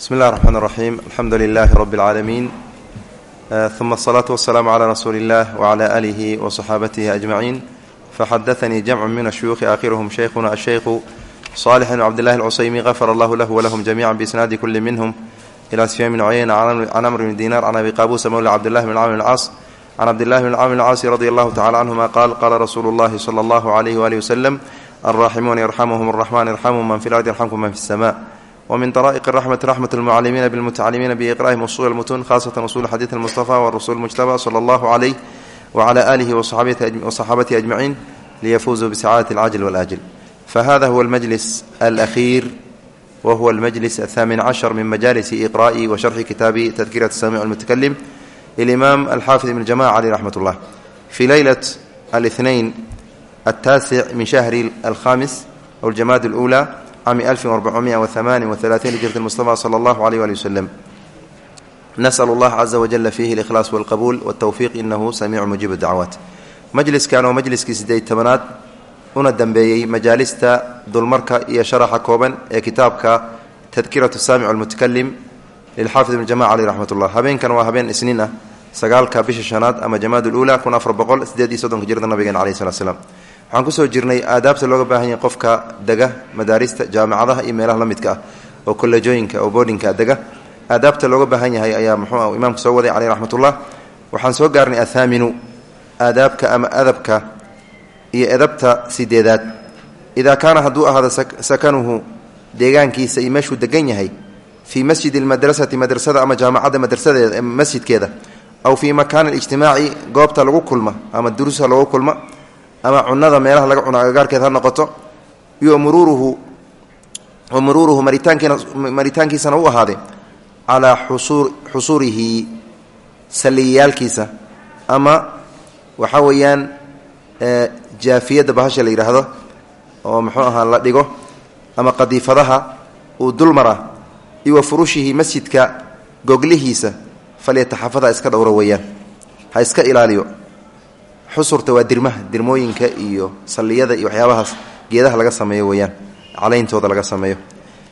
bsmi اllahi الرحman الرaxيim alxamdu lilahi rb اlcaalamiin ثuma الصlaaةu والsلaamu عlى rasuuli اllah وعlى آlihi وصaxaabatihi أجmaciin faxadaثanii jamcu min الshuyuuخi aakhiruhm shaykhuna الshaykhu صالح بن cبد الله الcusaymi غfر اllah lah وlhm جamiعا بisnaadi kuli minhm ilى sfyan بn cuyayna can amr bn dinar can abi qabusa mawla cbdالlah bn cmr الcaas can cabdillahi bn cmr الcaasi radi allahu tacala canهuma qaal qala rasuulu اllahi slى اllah عlyh wali wslm alraaximuun yarxamhm الرaxman yarxamhu man fi اlardi yarxamkum man fi الsma wmin daraa'iq raxmati raxmat lmucalimiina bilmutacalimiina biiqra'ihim usuul almutuun khasatan usuul xadiid almustafa warasuul mujtaba sala allahu caleyh wacala aalihi wasaxaabatihi ajmaciin liyafuusuu bisacaadati alcajl walaajil fahada huwa almajlis alakhiir wa huwa almajlis athaamin cashar min majalisi iqraa'i wa sharxi kitaabi tadkirat samiic almutakalim ilimaam alxaafid ibn jamaca caleyh raxmat ullah fii leylat alihnayn altaasic min shahri alkhamis aw aljamaad alula cami alfi arbacumiya waamaani waalaaiin hijrat mustafa sala allahu aleyh ali waslem nasal allah caza wajala fiihi likhlaas walqabuul waltowfiiq inahu samiicu mujiib dacwaat majliskan oo majliskii sideed tobanaad una dambeeyey majaalista dulmarka iyo sharaxa kooban ee kitaabka tadkiratu saamic almutakalim lilxaafid ibn jamac aleyh raxmat ullah habeenkan waa habeen isniin ah sagaalka bisha shanaad ama jamaad ulula kun afar boqol sideed iyo soddonka jirda nabigeen aleyh salat slam waxaan ku soo jirnay aadaabta looga baahan yahay qofka dega madaarista jaamacadaha iyo meelaha la ah oo kolleejooyinka oo boardinka dega. Aadaabta looga baahan yahay ayaa muxuu imaamka soo waday caleyh raxmatullah. Waxaan soo gaarnay athaaminu aadaabka ama adabka iyo edabta sideedaad. Idaa kaana hadduu ahaado sakanuhu deegaankiisa iyo meeshuu degan yahay fii masjidi lmadrasati madrasada ama jaamacadda madrasadeeda masjidkeeda aw fii makaani alijtimaaci goobta lagu kulma ama durusa lagu kulma ama cunada meelaha laga cuno agagaarkeed ha noqoto iyo muruuruhu maritaankiina maritaankiisana u ahaaday calaa xusuu xusuurihi saliyaalkiisa ama waxaa weeyaan jaafiyadda bahasha la yidhaahdo oo muxuu ahaa la dhigo ama qadiifadaha uu dulmara iyo wa furushihi masjidka goglihiisa falyataxafada iska dhowro weeyaan. Ha iska ilaaliyo xusurta waa dirmaha dirmooyinka iyo salliyada iyo waxyaabahaas geedaha laga sameeyo weeyaan caleyntooda laga sameeyo.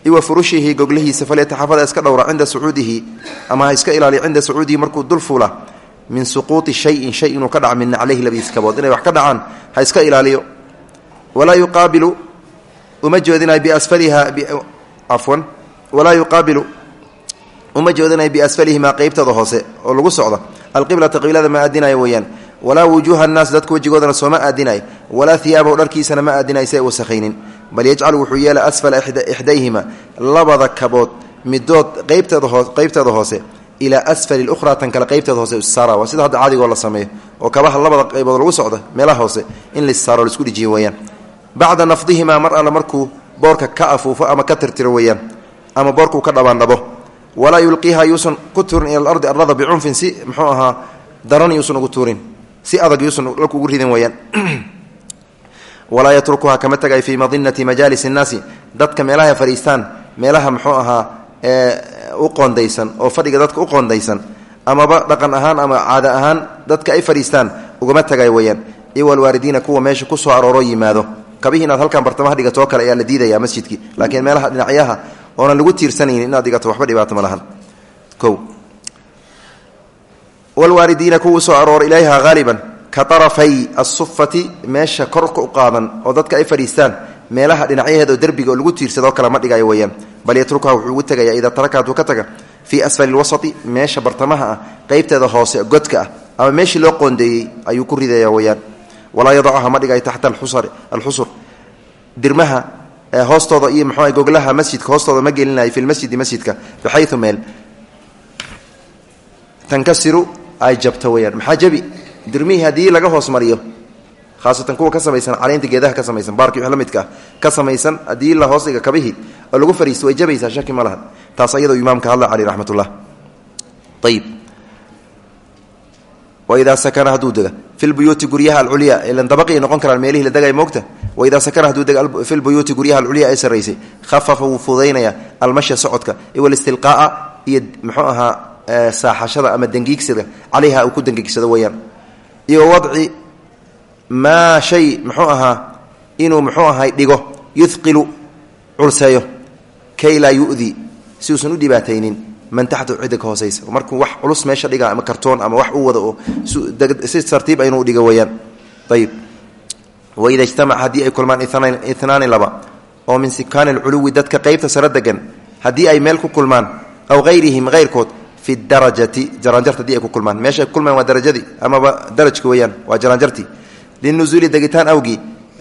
Iwa furushihi goglihiisa falyataxafada iska dhowra cinda sacuudihi ama ha iska ilaaliyo cinda sacuudihi markuu dul fuula min suquuti shayin shay inuu ka dhaca min naclayhi labadiis inay wax ka dhacaan ha iska ilaaliyo. Walaa yuqaabilu uma jeedinayo biasfaliha cafwan walaa yuqaabilu uma jeedinayo biasfalihimaa qeybtooda hoose oo lagu socdo alqiblata qiblada ma aadinayo weeyaan walaa wujuuha annaas dadka wejigoodana sooma aadinayo walaa hiyaabahu dharkiisana ma aadinayo si ay wasakhaynin bal yajcalu wuxuu yeela asfala ixdayhima labada kabood midood qeybteeda hoose ilaa asfali lukhraa tan kale qeybteeda hoose issaara waa sida hadda cadigoo la sameeyo oo kabaha labada qaybood lagu socdo meelaha hoose in laissaaro la isku dhijiyo weeyaan. Bacda nafdihimaa mar alle markuu boorka ka afuufo ama ka tirtiro weeyaan ama boorkuu ka dhabaandhabo. Walaa yulqiiha yuusan ku tuurin ila alardi arlada bicunfin si muxuu ahaa daran yuusan ugu tuurin si adag yuusan dhalku ugu ridin weeyaan walaa yatrukuha kama tagay fii madinati majaalis innaasi dadka meelaha fadhiistaan meelaha muxuu ahaa u qoondaysan oo fadhiga dadka u qoondaysan amaba dhaqan ahaan ama caada ahaan dadka ay fadhiistaan ugama tagay weeyaan iwalwaalidiina kuwa meesha ku soo arooroo yimaado. Kabihii inaad halkan bartamaha dhigato oo kale ayaa la diidaya masjidkii. Laakiin meelaha dhinacyaha oonan lagu tiirsanaynin inaad dhigato waxba dhibaato ma lahan. O wlwaalidiina kuwuu soo aroora ilayha haaliban ka arafay asufati meesha korka u qaadan oo dadka ay fadhiistaan meelaha dhinacyaheeda oo derbiga oo lagu tiirsadoo kale ma dhigayo weyaan bal yatrukuha wuxuu ugu tegaya idaa taraka hadduu ka taga fii asfali lwasati meesha bartamaha ah qeybteeda hoose godka ah ama meeshii loo qoondeeyey ayuu ku ridaya weyaan walaa yadacuha ma dhigayo taxta alxusur dirmaha hoostooda iyo mxu goglaha masjidka hoostooda ma gelinayo fi lmasjidi ay jabto weyaan maxaa jabi dirmihii haddii laga hoos mariyo khaasatan kuwa ka samaysan caleynta geedaha ka samaysan baarki wax la midka ka samaysan haddii la hoos dhiga kabihii oo lagu fariisto way jabaysaa shaki ma laha taas ayadoo imaamka hadla caleyh raxmat ullah ayib waidaa sakana hadduu dega fi lbuyuuti guryaha alculya ilan dabaqii noqon karaan meelihii la degay moogta waidaa sakana hadduu dega fi lbuyuuti guryaha alculya ee sarraysay khafafa wuu fudaynaya almashya socodka iwalistilqaa'a iyo muxuu ahaa saaxashada ama dengiigsada calayha uu ku dengiigsado weyaan iyo wadci maa shay muxuu ahaa inuu muxuu ahay dhigo yuthqilu culseeyo kay laa yudi si uusan u dhibaataynin man taxtu cidda ka markuu wax culus meesha dhiga ama kartoon ama wax u wada oo si tartiib inuu dhiga weyaan ayib waida ijtamaca haddii ay kulmaan inaani laba oo min sikaani alculuwi dadka qeybta sare degan haddii ay meel ku kulmaan aw hayrihim hayrkood fi darajati jaraanjarta haddii ay ku kulmaan. Meesha ay ku kulmaan waa darajadii amaba darajka weyaan waa jaraanjartii linuzuuli degitaan awgii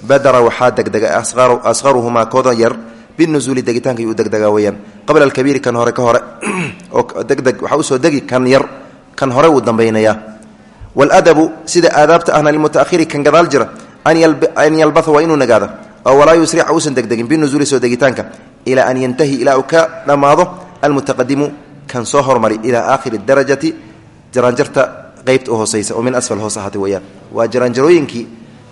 badara waxaa degdega asqaruhumaa kooda yar binuzuuli degitaanka yuu degdegaa weyaan qabla alkabiiri kan hore ka hore oo degdeg waxaa u soo degi kan yar kan hore wuu dambaynayaa waladabu sida aadaabta ahna lilmutaahiri kan gadaal jira an yalbatha waa inuu nagaado. Oo walaa yusrica uusan degdegin binuzuuli soo degitaanka ilaa an yantahi ilaa uu ka dhammaado almutaqadimu kan soo hormari ilaa aakhiri darajati jaraanjarta qeybta hooseysa oo min asfal hoos ahaatay weyaan waa jaraanjarooyinkii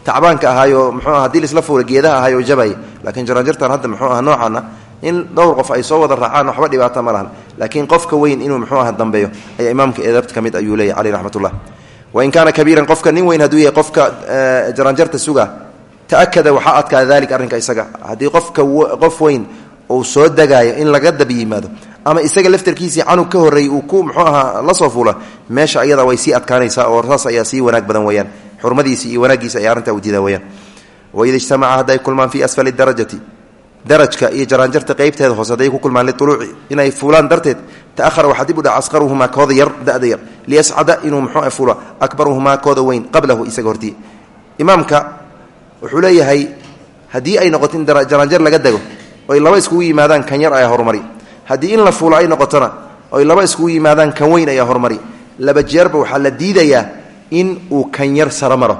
tacbaanka ahaayo mxuu haddii laisla fuula geedaha ahaayo jabay. Laakiin jaraanjartan hadda muxuu aha noocaana in dhowr qof ay soo wada raacaan waxba dhibaata ma lahan. Laakiin qofka weyn inuu muxuu aha dambeeyo ayaa imaamka eedaabta ka mid ayuu leeyahy caleyh raxmatullah. Wain kaana kabiiran qofka nin weyn hadduu yahay qofka jaraanjarta suga taakada waxaa adkaada dalik arrinka isaga. Haddii qofka qof weyn uu soo degaayo in laga dab yimaado ama isaga laftarkiisii canug ka horreeyey uu ku muxuu ahaa la soo fuula meesha ayada way sii adkaanaysaa oo saas ayaa sii wanaag badan weyaan xurmadiisi iyo wanaagiisa ay arrintaa udiida weyaan waida ijtamaca hadday kulmaan fii asfali darajati darajka iyo jaraanjarta qeybteeda hoose hadday ku kulmaan liuluuci inay fuulaan darteed taahara waxaa dib u dhaca asqaruhumaa kooda yar dada yar liyascada inuu muxuu fuula akbaruhumaa kooda weyn qablahu isaga hortii. Imaamka wuxuu leeyahay haddii ay noqoto in jaraanjar laga dego oy laba iskugu yimaadaan kan yar ayaa horumari haddii in la fuulo ay noqotona oy laba iskugu yimaadaan kan weyn ayaa horumari. Laba jeerba waxaa la diidayaa in uu kan yar saro maro.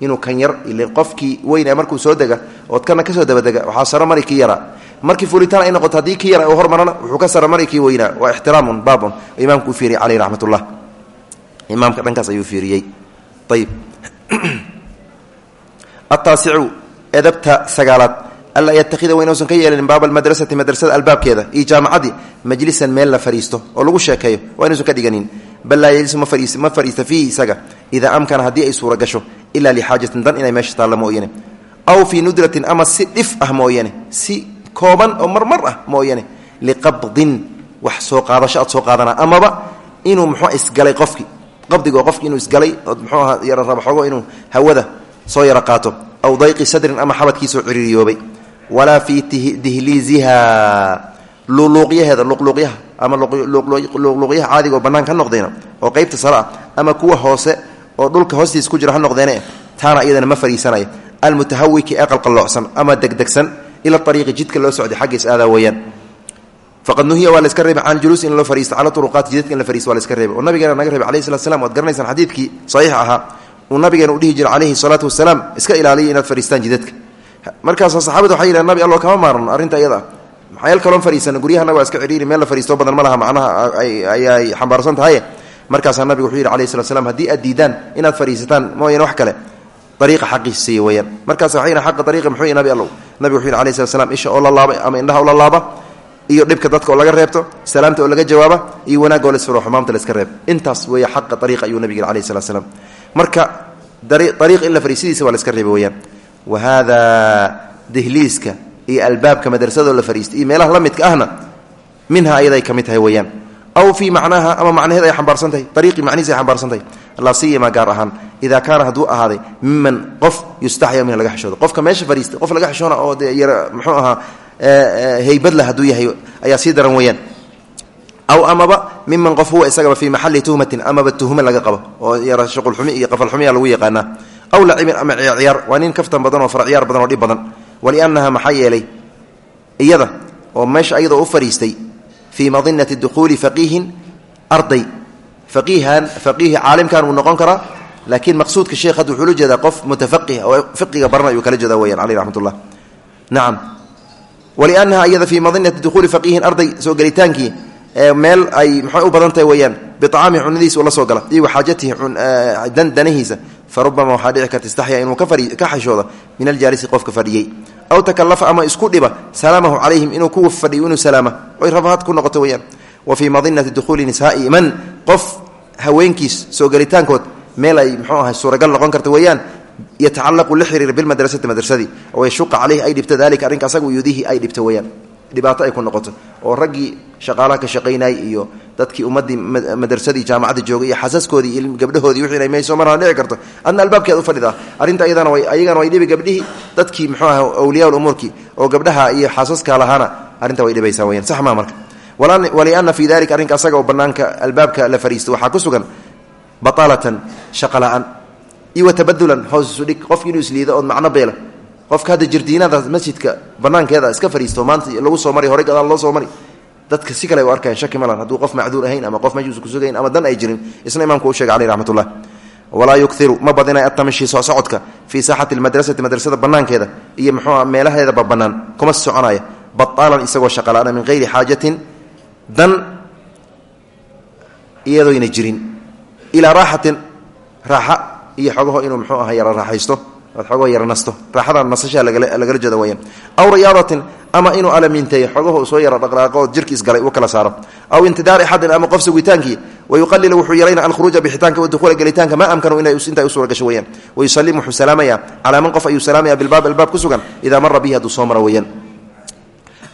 Inuu kan yar qofkii weyna markuu soo dega ood kana ka soo dabadega waxaa saromari kii yaraa markii fuulitaan ay noqoto haddii kii yara uu hormarana wuxuu ka saromari kii weynaa. Waa ixtiraamun baabun. Imaamku u caleyh raxmatullah. Imaamka dhankaas ayuu fiiriyey. Ayib ataasicu edabta sagaalaad alla yatakida wa inuusan ka yeelin baaba almadrasati madrasada albaabkeeda iyo jaamacadii majlisan meel la fariisto oo lagu sheekeeyo waa inuusan ka dhiganin bal laa yejlisu ma fariista fiihi isaga idaa amkana haddii ay suura gasho ilaa lixaajatin dan inay meesha taalla mooyane aw fii nudratin ama si dhif ah mooyane si kooban oo marmar ah mooyane liqabdin wax soo qaadasho aad soo qaadana amaba inuu muxuu isgalay qofki qabdigo qofki inuu isgalay ood yara raba xogo hawada soo yara qaato aw dayqi sadrin ama xabadkiisoo ciriiriyoobay walaa fii dihliiziha luqluuqyaheeda luqluuqyaha ama luqluuqyaha caadiga oo bannaan ka oo qeybta sare ah ama kuwa hoose oo dhulka hoostiis ku jira ha noqdeene taana iyadana ma fariisanaya almutahawiki ee qalqalloocsan ama degdegsan ila ariiqi jidka loo socday xaggiis aadaa weeyaan. Faqad nuhiya waa la iska reebay can juluus in loo fariisto cala uruqaati jidadka in la fariisto waa la iska reebay. Oo nabigeena naga reebay alayhi salatu slam waad garanaysaan xadiidkii saxiix ahaa. Uu nabigeena u dhihi jiray calayhi salaatu wasalaam iska ilaaliya inaad fariistaan jidadka markaasa saxaabada waxay yidhahen nabi allo kama maarno arrinta iyada. Maxayal kaloon fariisano guryahanaga waa iska cidhiiri meel la fariisto badan ma laha macnaha ayay xambaarsan tahaye markaasaa nabigu wuxuu yidhi alayhi salat slam haddii aad diidaan inaad fariisataan mooyane wax kale. Ariiqa xaqiisa weyaan markaas waxay yidhahen xaqa ariiqi muxuu nabi allow nabigu wuxuu yidhi alayhi salat slam isha oo la laaba ama indhaha oo la laaba iyo dhibka dadka oo laga reebto salaamta oo laga jawaaba iyo wanaagga oo laisfuro xumaamta la iska reeb. Intaas weeye xaqa ariiqa ayuu nabig yidhi alayhi salat slam marka ariiq in la fariisidiisa waa la iska weyaan wa haadaa dihliiska iyo albaabka madrasadoo la fariistay iyo meelaha la midka ahna minha ayaday ka mid tahay weyaan aw fii macnaaha ama macnaheed ay xambaarsan tahay ariiqii macnihiis ay xambaarsan tahay laa siyama gaar ahaan idaa kaana hadduu ahaaday miman qof yustaxya min laga xishoodo. Qofka meesha fariistay qof laga xishoona oo dee yar muxuu ahaa heybadla hadduu yahay ayaa sii daran weeyaan. Aw amaba miman qof huwa isagaba fii maxali tuhmatin amaba tuhme laga qabo oo yaqaanaa aw lacibin ama ciyaar waa nin kaftan badan oo farciyaar badan oo dhib badan waliannaha maxaa yeelay iyada oo meesha ayadoo u fariistay fii madinati dukhuuli faqiihin arday faqiihan faqiihi caalimkan wuu noqon karaa laakiin maqsuudka sheekh hadda wuxuu la jeedaa qof mutafaqih oo fiqiga baran ayuu kala jeedaa weyaan caleyh raxmat nacam waliannaha iyada fii madinati dukhuuli faqiihin arday soo gelitaankii meel ay maxay u badan tahay weeyaan biacaamihi cunadiisa ula soo gala iyo waxaajatihi danahiisa fa rubama waxaa dhici karta istaxya inuu ka xishooda min aljaalisi qofka fadhiyey. Aw takalafa ama isku dhiba salaamahu calayhim inuu kuwa fadhiyo inuu salaama oy rafahaad ku noqoto weyaan wa fii madinati dukhuuli nisaai man qof haweenkiis soo gelitaankood meel ay mxuu ahay suuragal noqon karta weeyaan yatacalaqu la xiriira bilmadrasati madrasadii oo yashuqa caleyhi ay dhibto dalika arrinka asagu yudihi ay dhibto weyaan dhibaato ay ku noqoto oo raggii shaqaalaha ka shaqaynayay iyo dadkii ummaddii madrasadii jaamacadda joogay iyo xasaskoodii iyo gabdhahoodii wixii inay meesoo maraan dhici karto adna albaabkeed u fadhidaa. Arrinta iyadana way ayagana way dhibi gabdhihii dadkii muxuu aha awliyaa umuurkii oo gabdhaha iyo xasaska lahaana arrinta way dhibaysaa weyaan sax maa marka. Waliana fii dalika arrinka asaga oo banaanka albaabka la fadhiisto waxaa ku sugan bataalatan shaqa la'aan iyo wa tabadulan hoos isu dhig. Qofki inuu isliido ood macno beela qofka hadda jirdiinada masjidka banaankeeda iska fadhiisto maanta lagu soo mari horey gadaal loo soo mari. Dadka si kale u arkayan shaki malan hadduu qof macduur ahayn ama qof meeshuusa kusugayn ama dan ay jirin isna imaamku u shegay caleyh raxmatullah. Walaa yukiru ma badinay atamshi soo socodka fii saaxati lmadrasati madrasada banaankeeda iyo muxuua meelaheedaba bannaan kuma soconaya. Bataalan isagoo shaqala-ana min hayri xaajatin dan iyadoyna jirin. Ilaa raaxatin raaxa iyo xogaho inuu muxuu aha yara raaxaysto ood xogaho yara nasto. Raaxadan nasashaa lagala jeeda weyaan aw riyaadatin ama inuu alaminteeyo xogaho soo yara dhaqdhaaqo jirki isgalay uu kala saaro. Aw intidaari axadin ama qof sugitaankii wayuqalilu wuxuu yarayna alkhuruuja bixitaanka waduhuula gelitaanka maa amkanu intaa u suura gasho weyaan wayusalim wuxuu salaamaya calaa man qof ayuu salaamaya bilbaab albaab ku sugan idaa mara bihi hadduu soo maro weyaan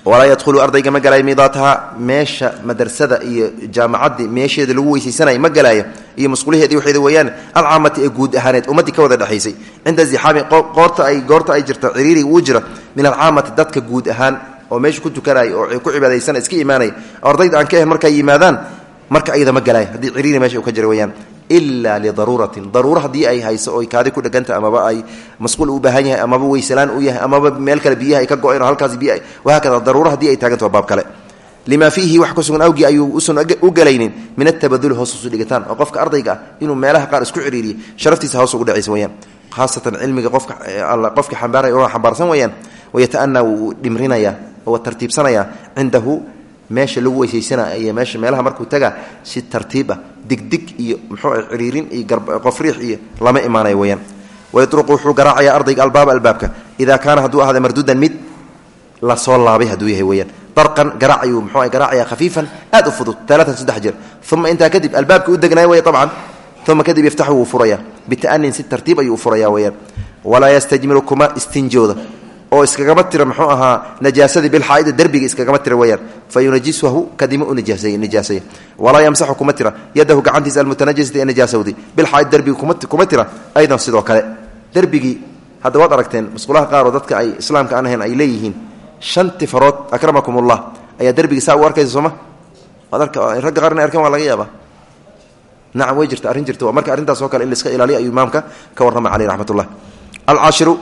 walaa yadhulu ardayga ma galaayo midaataha meesha madrasada iyo jaamacaddii meesheeda lagu weysaysanaya ma galaayo iyo musquliheedi waxeeda weeyaan alcaamati ee guud ahaaneed ummaddii ka wada dhexaysay cinda zixaami qoorta ay goorta ay jirta ciriiriga uu jira min alcaamati dadka guud ahaan oo meesha ku tukanaya oo ku cibaadaysana iska imaanaya. Ardayda aan ka ahayn markay yimaadaan marka ayada ma galaayo haddii ciriiri meesha uu ka jira weyaan ilaa lidaruuratin daruuro haddii ay hayso oy kaadi ku dheganta amaba ay masquul u baahan yahay amaba weysalaan u yahay amaba meel kale biyaha ay ka go-een halkaas biy wahaakada daruuro haddii ay taaganta waa baab kale. Lima fiihi wax ku sugan awgii ayuu usan u gelaynin min atabaduli hoos usu qofka ardayga ah inuu meelaha qaar isku ciriiriyo sharaftiisa hoos ugu dhacaysa weyaan khaasatan cilmiga qofka qofka xambaaray oo xambaarsan weyaan wayataana wuu dhimrinaya oo tartiibsanaya cindahu meesha lagu weysaysana iyo meesha meelaha markuu taga si tartiib ah digdig iyo muxuu ciriirin iyo qofriix iyo lama imaanayo weyaan wayruqu wuxuu garaacaya ardayga albaaba albaabka. Idaa kaana hadduu ahda marduudan mid la soo laabay hadduu yahay weyaan darqan garaac muxuu garaacaya khafiifan aad u fudud talaatan saddex jeer. Uma intaa kadib albaabkii u degnaayo way abcan uma kadib yaftaxu wuu furaya bita'anin si tartiib ayuu u furaya weyaan walaa yastajmilu kuma istinjooda oo iskagama tira mxuu ahaa najaasadii bilxaaidi derbiga iskagama tira weyaan fa yunajisuhu kadima u nijaasaya walaa yamsaxu kuma tira. Yadahu gacantiisa almutanajisati ee nijaasawdi bilxaaid derbiga kuma tira. Aydan sidoo kale. Derbigii hadda waad aragteen masquulaha qaaroo dadka ay islaamka aan ay leeyihiin shanti farood akramakum ullah ayaa saa u arkaysa sooma ragga qaarna arkeen waa laga yaaba nacam way jirta jirta. Marka arrintaas oo kale in laiska ilaaliya ayuu imaamka ka warrama caleyh raxmat ullah alcaashiru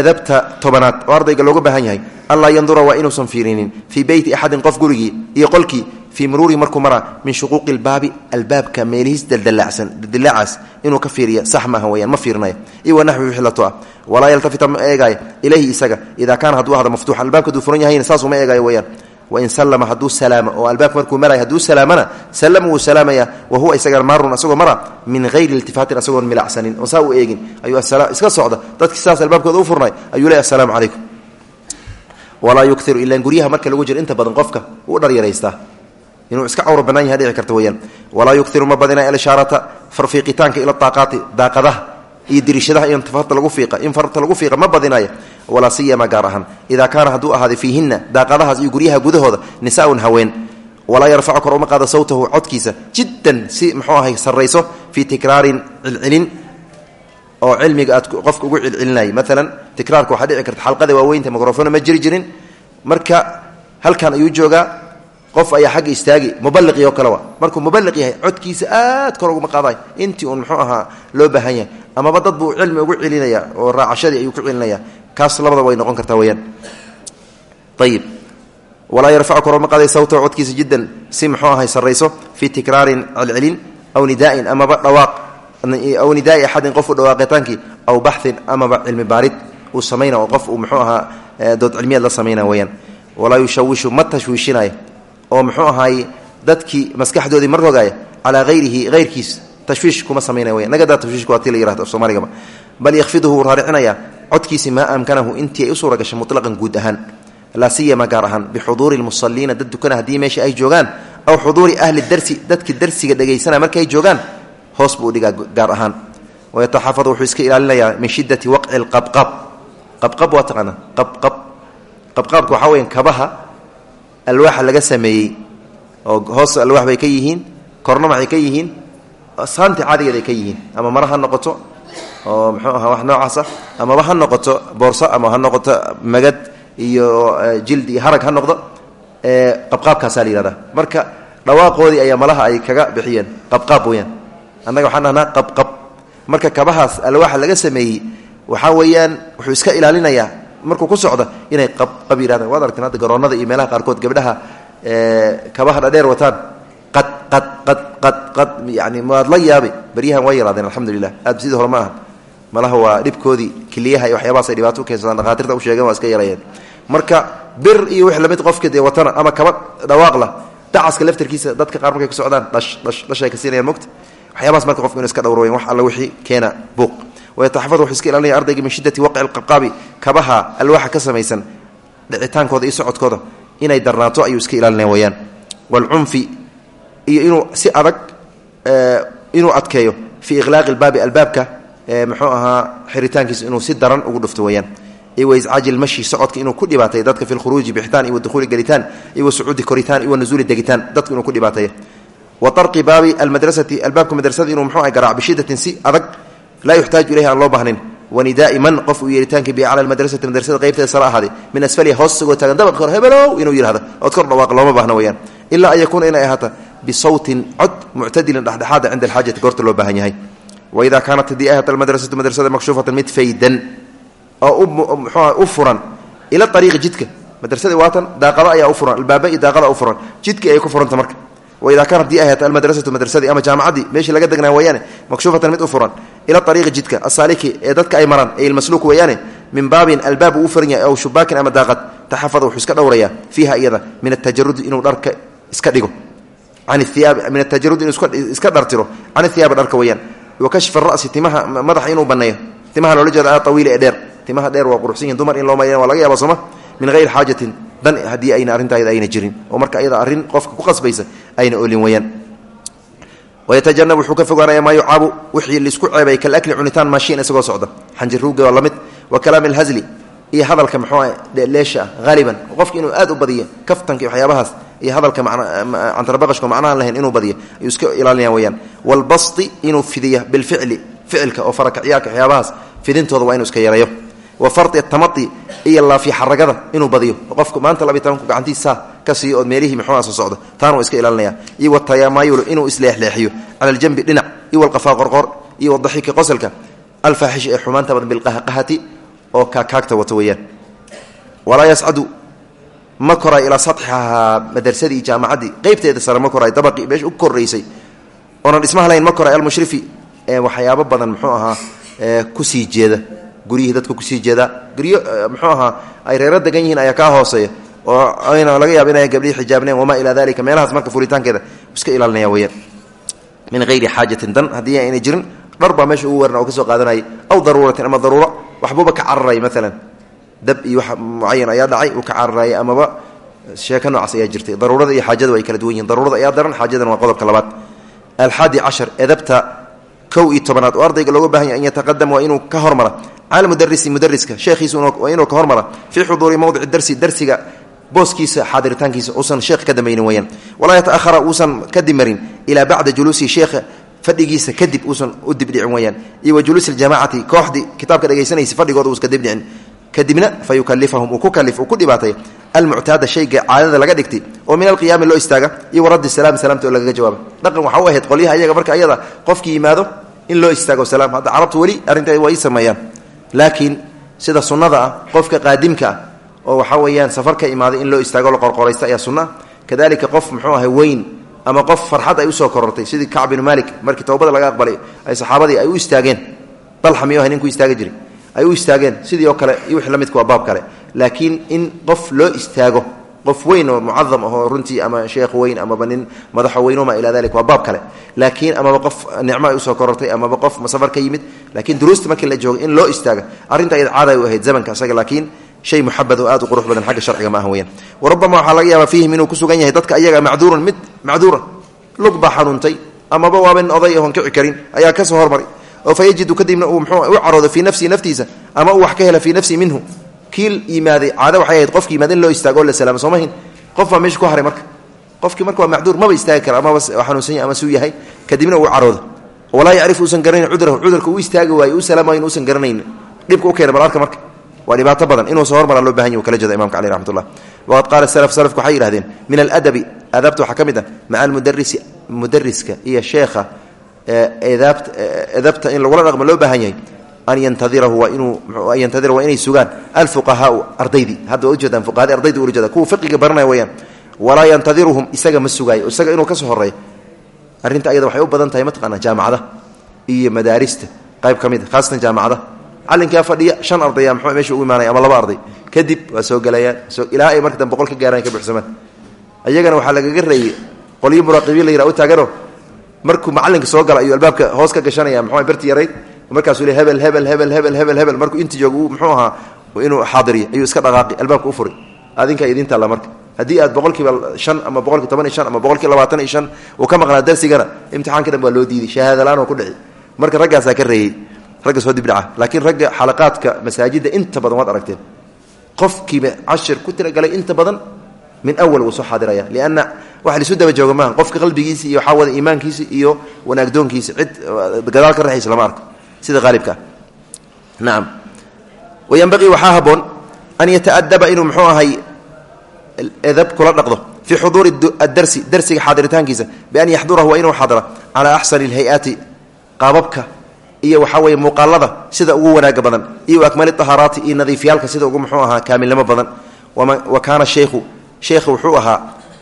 edabta tobanaad oo ardayga looga baahan yahay allaa yandura waa inuusan fiirinin fii beyti axadin qof gurigii iyo qolkii fii muruuri markuu mara min shuquuqi lbaabi albaabka meelihiis daldilaacaas inuu ka fiiriya sax maaha weyaan ma fiirinaya iyo wanaxwi wixii lato ah walaa yaltafita ma eegaayo. Ilayhi isaga idaa kaana hadduu ahda maftuuxa albaabka haduu furan yahayna saasuu ma eegaayo weyaan wain sallama hadduu salaamo oo albaabka markuu maraya hadduu salaamana sallama wuu salaamaya wa huwa isaga maarun asagoo mara min hayri iltifaatin asagoon milacsanin. Oon saa u eegin ayuu iska socda. Dadkii sidaas albaabkooda u furnay ayuu leey assalaamu calaykum. Walaa yukiru ilaan guryaha marka lagu jiro inta badan qofka uu dharyaraystaa inuu iska cawro bannaan yaha dhici karta weyaan walaa yukiru ma badina alishaarata farfiiqitaanka ila daaqaati daaqadaha iyo diriishadaha in farta lagu fiiqa in farta lagu fiiqa ma badinayo walaa siyama gaar ahaan. Idaa kaana hadduu ahaaday fiihinna daaqadahaas iyo guryaha gudahooda nisaaun haween. Walaa yarfacu kor uma qaada sawtahu codkiisa jiddan si muxuu ahay sarrayso fii tikraarin cilcilin oo cilmiga aad qofka ugu cilcilinayay maalan tikraarka waxaa dhici karta xalqada waaweynta microfona ma jiri jirin. Marka halkan ayuu joogaa qof ayaa xagga istaagi mubaliqii oo kale wa markuu mubaliq yahay codkiisa aad kor uguma qaadayo intii uun muxuu ahaa loo baahan yahay. Amaba dad buu cilmi ugu celinaya oo raacashadii ayuu ku celinaya. Kaas labada way noqon kartaa weyaan ayib walaa yarfacu kor uma qaaday sawtahu codkiisa jiddan. Si muxuu ahay sarrayso fii tikraarin celcelin aw nidaa'in amaba dhawaaq. Aw nidaai axadin qofu dhawaaqitaankii aw baxin amaba cilmi baarid uu samayna oo qof uu muxuu ahaa dood cilmiyaad la samayna weyaan walaa yushawishu ma tashwiishinaya oo muxuu ahaay dadkii maskaxdoodii ma rogaaya calaa hayrihi hayrkiis kuma samaynaya weyan nagadaa tashwiishku waa tii la yiraahdo af soomaaligaba bal yakhfiduhu wuu raaricinayaa codkiisi maa amkanahu intii ay u suura mutlaqan guud ahaan. Laa siyama gaar ahaan bixuduuri lmusaliina dad dukana haddii meesha ay joogaan aw xuduuri ahli darsi dadki darsiga dhegaysanaya marka ay joogaan hoos buu dhigaa gaar ahaan. Wayataxafadu wuxuu iska ilaalinayaa min shiddati waqci lqabqab qabqab waa taqaana qabqab. Qabqaabka waxaa kabaha alwaaxa laga sameeyey oo hoos alwaax bay ka yihiin korna maxay ka yihiin saanti caadigeed ay ka yihiin. Ama mara ha noqoto oo muxuu ahaa wax noocaasa amaba ha noqoto boorso ama ha noqoto magad iyo jild iyo harag ha noqdo qabqaabkaasaa la yihahdaa marka dhawaaqoodii ayaa malaha ay kaga bixiyeen qabqaab weyaan annaga waxaan dhahnaa qabqab. Marka kabahaas alwaaxa laga sameeyey waxaa weeyaan wuxuu iska ilaalinayaa markuu ku socda inay qabqab yidhahdaan waad aragteen hadda garoonnada iyo meelaha qaarkood gabdhaha kabaha dhadheer wataan. Qad qad qad qad qad yani waad la yaabay baryahan waa yaraadeen alxamdulilah aad sidii hore ma aha. Malaha waa dhibkoodii kiliyaha iyo waxyaabahaas dhibaato u keensadaan dhakhatirta u sheegeen waa iska yarayeen. Marka bir iyo wix la mid qofka dee watana ama kaba dhawaaq lah dacaska laftarkiisa dadka qaar markay ku socdaan dhash dhash dhashay ka siinayaan mogta waxyaabahaas marka qofka inu iska dhowro weyn wax alla wixii keena buuq wayataxafad wuxuu iska ilaalinaya ardayga min shiddati waqci lqabqaabi kabaha alwaaxa ka samaysan dhicitaankooda iyo socodkooda inay darnaato ayuu iska ilaalinaya weyaan waalcunfi iyo inuu si adag inuu adkeeyo fii iqlaaqi lbaabi albaabka muxuu ahaa xiritaankiisa inuu si daran ugu dhufto weyaan waiscaaji lmashi socodka inuu ku dhibaatay dadka fi lkhuruuji bixitaan iyo duhuuli gelitaan iyo sucuudi koritaan iyo nuzuuli degitaan dadku inuu ku dhibaatay wa arqi baabi almadrasati albaabka madrasada inuu mxuu garaac bishidatin si adag laa yuxtaaju ilayhi aan loo baahnin wanidaai man qof uu yeeritaanka bi cala madrasati madrasada qaybteeda sare ahaaday min asfaliha hoos isagoo taagan. Dabaq hor hebelow inuu yihahdo ood kor dhawaaq looma baahna weyaan ilaa an yakuuna inay ahaata bisawtin cod muctadilin dhexdhexaada cinda alxaajati goorta loo baahan yahay. Waida kaanat haddii ahat almadrasatu madrasada makshuufatan mid faydan oo mxua u furan ila ariiqi jidka. Madrasada waatan daaqado ayaa u furan albaaba daaqada ay waida kaana haddii ahat almadrasatu madrasadii ama jaamacadii meeshii laga degnaa wayaane makshuufatan mid u furan ila ariiqi jidka asaaliki ee dadka ay maraan ay ilmasluuk wayaane min baabin albaab uu u furan yahay aw shubaakin ama daaqad taxafada wuxuu iska dhowrayaa fiiha iyada min atajarudi inuu dharka iska dhigo an iyaab min atajarudi inuu iska dhartiro can ithiyaabi dharka wayaan wa kashfi ra'si timaha madaxa inuu baneeyo timaha loola jeeda awiile ee dheer timaha dheer waa quruxsan yihiin dumar in loo mayana waa laga yaaba sooma min hayri xaajatin dan haddii ayna arrintaayada ayna jirin oo marka ayada arrin qofka ku qasbaysa ayna olin wayaan wayatajanab wuxuu ka fogaanaya maa yucaabu wixii la isku ceebay kalakli cunitaan maashiin isagoo socda. Xanjiruuga waa la mid wa kalaami alhasli iyo hadalka muxuu leesha ah haaliban qofka inuu aad u badiyo kaftanka waxyaabahaas iyo hadalka cantarabaqashka macnahan lahayn inuu badiyo ayuu iska ilaalinaya weyaan waalbasti inuu fidiya bilficli ficilka oo farakacyaarka waxyaabahaas fidintooda waa inuu iska yareeyo wa fardi tamai iyo laafi xaragada inuu badiyo. Qofku maanta labiy tobanku gacantiisa ka siiyo ood meelihii muxuuha soo socdo taana iska ilaalinaya. Iyo watayamaayulu inuu isleexleexiyo cala aljambi dhinac iyo walqafaa qorqor iyo wadaxiki qosolka alfaaxishi ee xumaanta badan bilqahqahati oo kaakaagta wato weeyaan. Walaa yascadu ma koray ilaa saxihaa madarsadii jaamacaddii qeybteeda sare ma koray meesha u koraysay oonan dhismaha lahayn ma koray almushrifi ee waxyaabo badan muxuu ahaa ku sii jeeda guryihii dadka ku sii jeeda. Guryo muxuu ahaa ay reero degan yihiin ayaa kaa hooseeya oo ayna laga yaaba inay gabdhihii xijaabneen wamaa ilaa dalika meelahaas marka furitaankeeda iska ilaalinaya weyaan min hayri xaajatin dan haddii ayna jirin dhar meesha ugu weran oo ka soo qaadanayay. Aw daruuratin ama daruuro waxbuuba ka cararaya maalan dab iyo wax mucayan ayaa dhacay uu ka cararayay amaba sheeko noocaas ayaa jirtay. Daruurada iyo xaajadu ay kala duwan yihiin daruurada ayaa daran xaajadana waa qodobka labaad. Alxaadi cashar edabta kow iyo tobanaad. Oo ardayga looga baahan yahy an yataqadam waa inuu ka hormara. Cala mudarisi mudariska sheekhiisa waa inuu ka hormara. Fii xuduuri mowdici darsi darsiga booskiisa xaadiritaankiisa. Uusan sheekh ka dambaynin weyaan walaa yataahara uusan kadib marin ilaa bacda juluusi sheekha fadhigiisa kadib uusan u dibdhicin weyaan iyo wa juluusi ljamacati kooxdii kitaabka dhegaysanaysa fadhigooda uuska dibdhicin. Kadibna fa uu ku kalif uu ku dhibaatay almuctaada shayga caadada laga dhigtay oo min alqiyaami loo istaaga iyo waraddi salaam salaamta oo lagaga jawaaba. Dhaqan waxa u ahayd qolyaha ayaga marka ayada qofkii yimaado in loo istaago hadda carabtu weli arrinteeda waa ii sameeyaan. Laakiin sida sunnada ah qofka qaadimka ah oo waxaa weeyaan safar ka imaaday in loo istaago la qorqoraysta ayaa sunna. Kadalika qof muxuu ahay weyn ama qof farxad ay u soo korortay sidii kacb binu maalik markii towbada laga aqbalay ay saxaabadii ay u istaageen. Dalxa miyuu ahay ninkuu istaagi jiray? Ay u istaageen. Sidii oo kale iyo wixii la midka kale. Laakiin in qof loo istaago qof weyn oo mucadam ahoo runtii ama sheekh weyn amaba nin madaxo weyn wama ilaa dalik waa baab kale. Laakiin amaba qof nicmo ay u soo korortay amaba qof safar ka yimid laakiin duruusta markii la joogo in loo istaaga arrinta caaday u ahayd zamanka isaga laakiin shay muxabad oo aad u qurux badan xagga sharciga ma aha weyaan warubama waxaa laga yaabaa fiihim inuu ku sugan yahay dadka ayaga macduurun mid macduura lug xanuuntay amaba waaban oday oon kici karin ayaa ka soo hormaray oo fa kadibna uu mxuu u caroodo fii nafsihi naftiisa ama uu wax ka hela fii nafsihi minhu kii yimaaday caado waxay ahayd qofki yimaada in loo istaago la salaamo soo mahin qof baa meesha ku haray marka. Qofkii marka waa macduur maba istaagi kara amaba xanuunsan yahy ama suu yahay kadibna uu carooda. Walaa yacrif uusan garanayn cudrahu cudurka uu istaagi waayo u salaamayo uusan garanayn. Dhibka u keena bal arka marka. Waa dhibaato badan inuusa hormara loo baahan yah kala jeeda imamka aleh raxmat ullah waqad qaala salaf salafku waxay yihahdeen min aladabi aadaabta waxaa ka mid ah maca almudarisi mudariska iyo sheekha eedaabta in lagula dhaqmo loo baahan yahay an yantadirahu waa inuu an yantadira waa inay sugaan alfuqahaau ardaydii hadda waa ujeedaan fuqahadii ardaydi ula jeeda. Kuwa fiqiga baranaya weyaan walaa yantadiruhum isaga ma sugaayo isaga inuu ka soo horeeyo arrinta ayada waxay u badan tahay mataqaana jaamacada iyo madaarista. Qayb ka mid a khaasatan jaamacada. Calinkaa fadhiya shan ardaya mxuu meesha ugu imaanaya ama laba arday. Kadib waxaa lagaga reeyey qolyo muraaqibiin la yiraha u taagano. Markuu macalinka soo gala albaabka hoos gashanaya mxuu barti yarayd markaasuu le hebel hebel hebel hebel hebel hebel. Markuu inta joogo uu muxuu ahaa inuu xaadiriyo ayuu iska dhaqaaqi albaabka u furay. Adinkaa idiin taalla marka. Haddii aad boqolkiiba shan ama boqolkiiba toban iyo shan ama boqolkiiba labaatan iyo shan uu ka maqnaa darsigana imtixaanka dhan waa loo diiday shahaadalaan oo ku dhici marka raggaasaa ka reeyey. Ragga soo dibdhaca laakiin ragga xalaqaadka masaajidda inta badan waad aragteen. Qofkiiba cashir ku talagalay inta badan min awal wuu soo xaadiraya. Lianna waxa laisu daba jooga maaha. Qofka qalbigiisa iyo waxaa wada iimaankiisa iyo wanaagdoonkiisa cid gadaal ka raxaysa lama arko sida haalibka ah nacam wayanbaqii waxaa haboon an yataadaba inuu muxuu ahay edab kula dhaqdo fii xuduuri adarsi darsiga xaadiritaankiisa bian yaxdurahu waa inuu xaadira calaa axsani alhay-aati qaababka iyo waxaa weeye muuqaalada sida ugu wanaaga badan iyo akmali ahaaraati iyo nadiifyaalka sida ugu muxuu ahaa kaamilnimo badan. Wa kaana shaykhu sheekhu wuxuu ahaa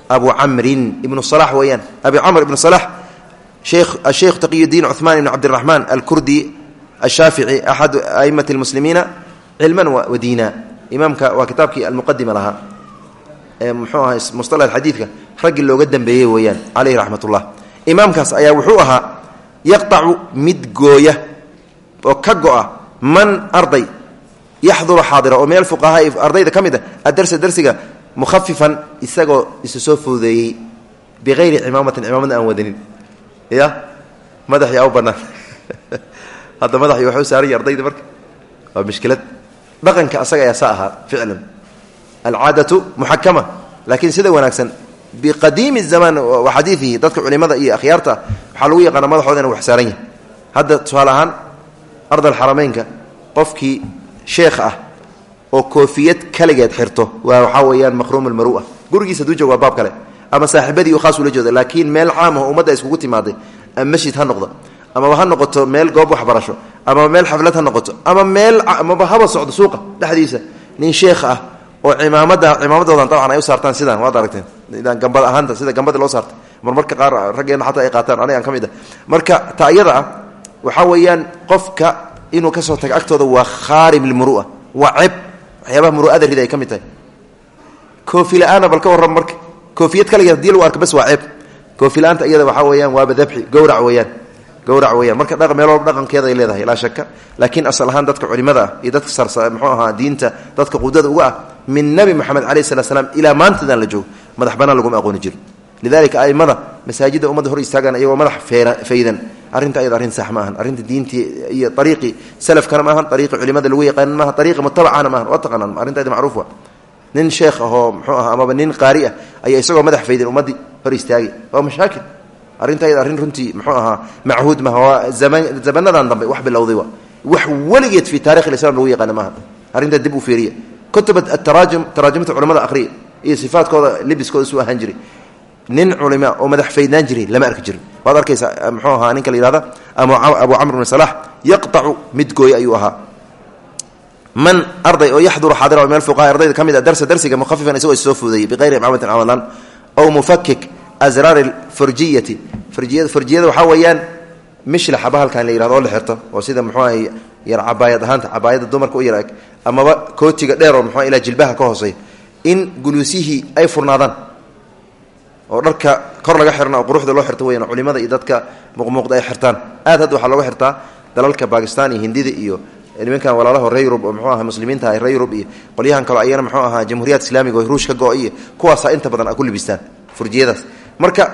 abu camrin ibnu salax weeyaan. Abi camr ibnu salax sheikh taqiyudiin cuثmaan ibn cabdiraxmaan alkurdi ashaafici axadu aimati lmuslimiina cilman wadiina imaamka waa kitaabkii almuqadima lahaa ee muxuu ahay musala xadiidka raggii looga dambeeyey weeyaan caleyhi raxmat ullah imaamkaas ayaa wuxuu ahaa yaqtacu mid gooya oo ka go'a man arday yaxduru xaadira oo meel fuqaha ardayda ka mid a adarsa darsiga mukhafifan isagoo isa soo biayri cimaamatin aan wadanin ya madaxyaa hadda madaxii waxu saaranya ardayda marka. Waa mushkilad dhaqanka asaga ayaa saa ahaa ficlan. Alcaadatu muxakama laakiin sida wanaagsan. Biqadiimi zamaan wa xadiidihi dadka culimada iyo akhyaarta waxaa lagu yaqaana madaxooda inu wax saaran yahay. Hadda tusaale ahaan ardal xarameynka qofkii sheekh ah oo koofiyad kaligeed xirto waa waxaa weeyaan maqruum almarua gurigiisa haduu joog waa baab kale. Ama saaxiibadii uu khaas ula jeedo laakiin meel caam ah ummadda iskugu timaaday masjid ha noqdo amaba ha noqoto meel goob waxbarasho amaba meel xaflad ha noqoto ama meel amaba haba socdo suuqa dhexdiisa nin sheekh ah oo cimaamada cimaamadoodan dabcan ay u saartaan sidaan waad aragteen. Gambad ahaanta sida gambada loo saartay. Marmarka qaar raggeena xataa ay qaataan anigaan ka mid ah. Marka ta ah waxaa weeyaan qofka inuu ka soo tago agtooda waa khaarim lmurua waa ceb waxyaabaha muruada rida ay ka mid tahay. Koofi la'aana bal ka warram marka koofiyad kaligeed haddii lagu arko bas waa ceeb. Koofi la'aanta iyada waxaa weeyaan waaba dabxi gowrac weeyaan gowrac weeyaan. Marka dha meel walba dhaqankeeda ay leedahay laa shaka laakiin asal ahaan dadka culimada iyo dadka muxuu ahaa diinta dadka qudada uga ah min nabi moxamed alayh salat slam ilaa maantadan la joogo madax banaan laguma aqooni jirin. Lidalika aimada masaajidda ummadda hor istaagaan iyagoo madax faydan. Arrinta ayada arrin sax ma ahan arrinta diintii iyo ariiqii salafkana ma ahan ariiqii culimada lagu yaqaanin maaha ariiqi mutabacana maahan waa taqaanaan arrinta ayada macruuf wa nin sheekh ahoo muxuu aha amaba nin qaari ah ayaa isagoo madax faydan ummaddii hor istaagay waa mashaakil arrinta ayada arrin runtii muxuu ahaa machuud maha waa zamanadan dambe wax bilowday wa. Wax weligeed fi taarikh islam lagu yaqaana maaha. Arrinta dib u fiiriya. Kutub ataraajum taraajumta culamada akhriya iyo sifaadkooda libiskooda suu ahaan jiray. Nin culima oo madax faydnaan jiray lama arki jirin. Waad arkaysaa muxuu ahaa ninka la yihahda abu camr bn salax yaqطacu mid gooy ayuu ahaa. Man arday oo yaxduru xaadira oo meel fuqaha ardayda ka mid a darsa darsiga mukhafifan isagoo issoo fuudayay biqayri cimaamatin camadan ow mufakik asraari furjiyati furjiyada waxaa weeyaan mishla xaba halkan la yihahdo oo la xirto oo sida muxuu ahay yar cabaayad ahaanta cabaayadda dumarka u yar eg amaba kootiga dheer oo muxuu ilaa jilbaha ka hoosey in guluusihii ay furnaadaan. Oo dharka kor laga xirna quruxda loo xirto weyaan culimada iyo dadka muqmuuqda ay xirtaan. Aad hadda waxaa looga xirtaa dalalka bakistan iyo hindida iyo nimankan walaalaho ree yurub oo muxuu aha muslimiinta ah ree yurub iyo qolyahan kaleo ayana muxuu ahaa jamhuuriyad islaamiga oo ruush ka go- iyo kuwaasaa inta badan a libistaan furjiyadaas marka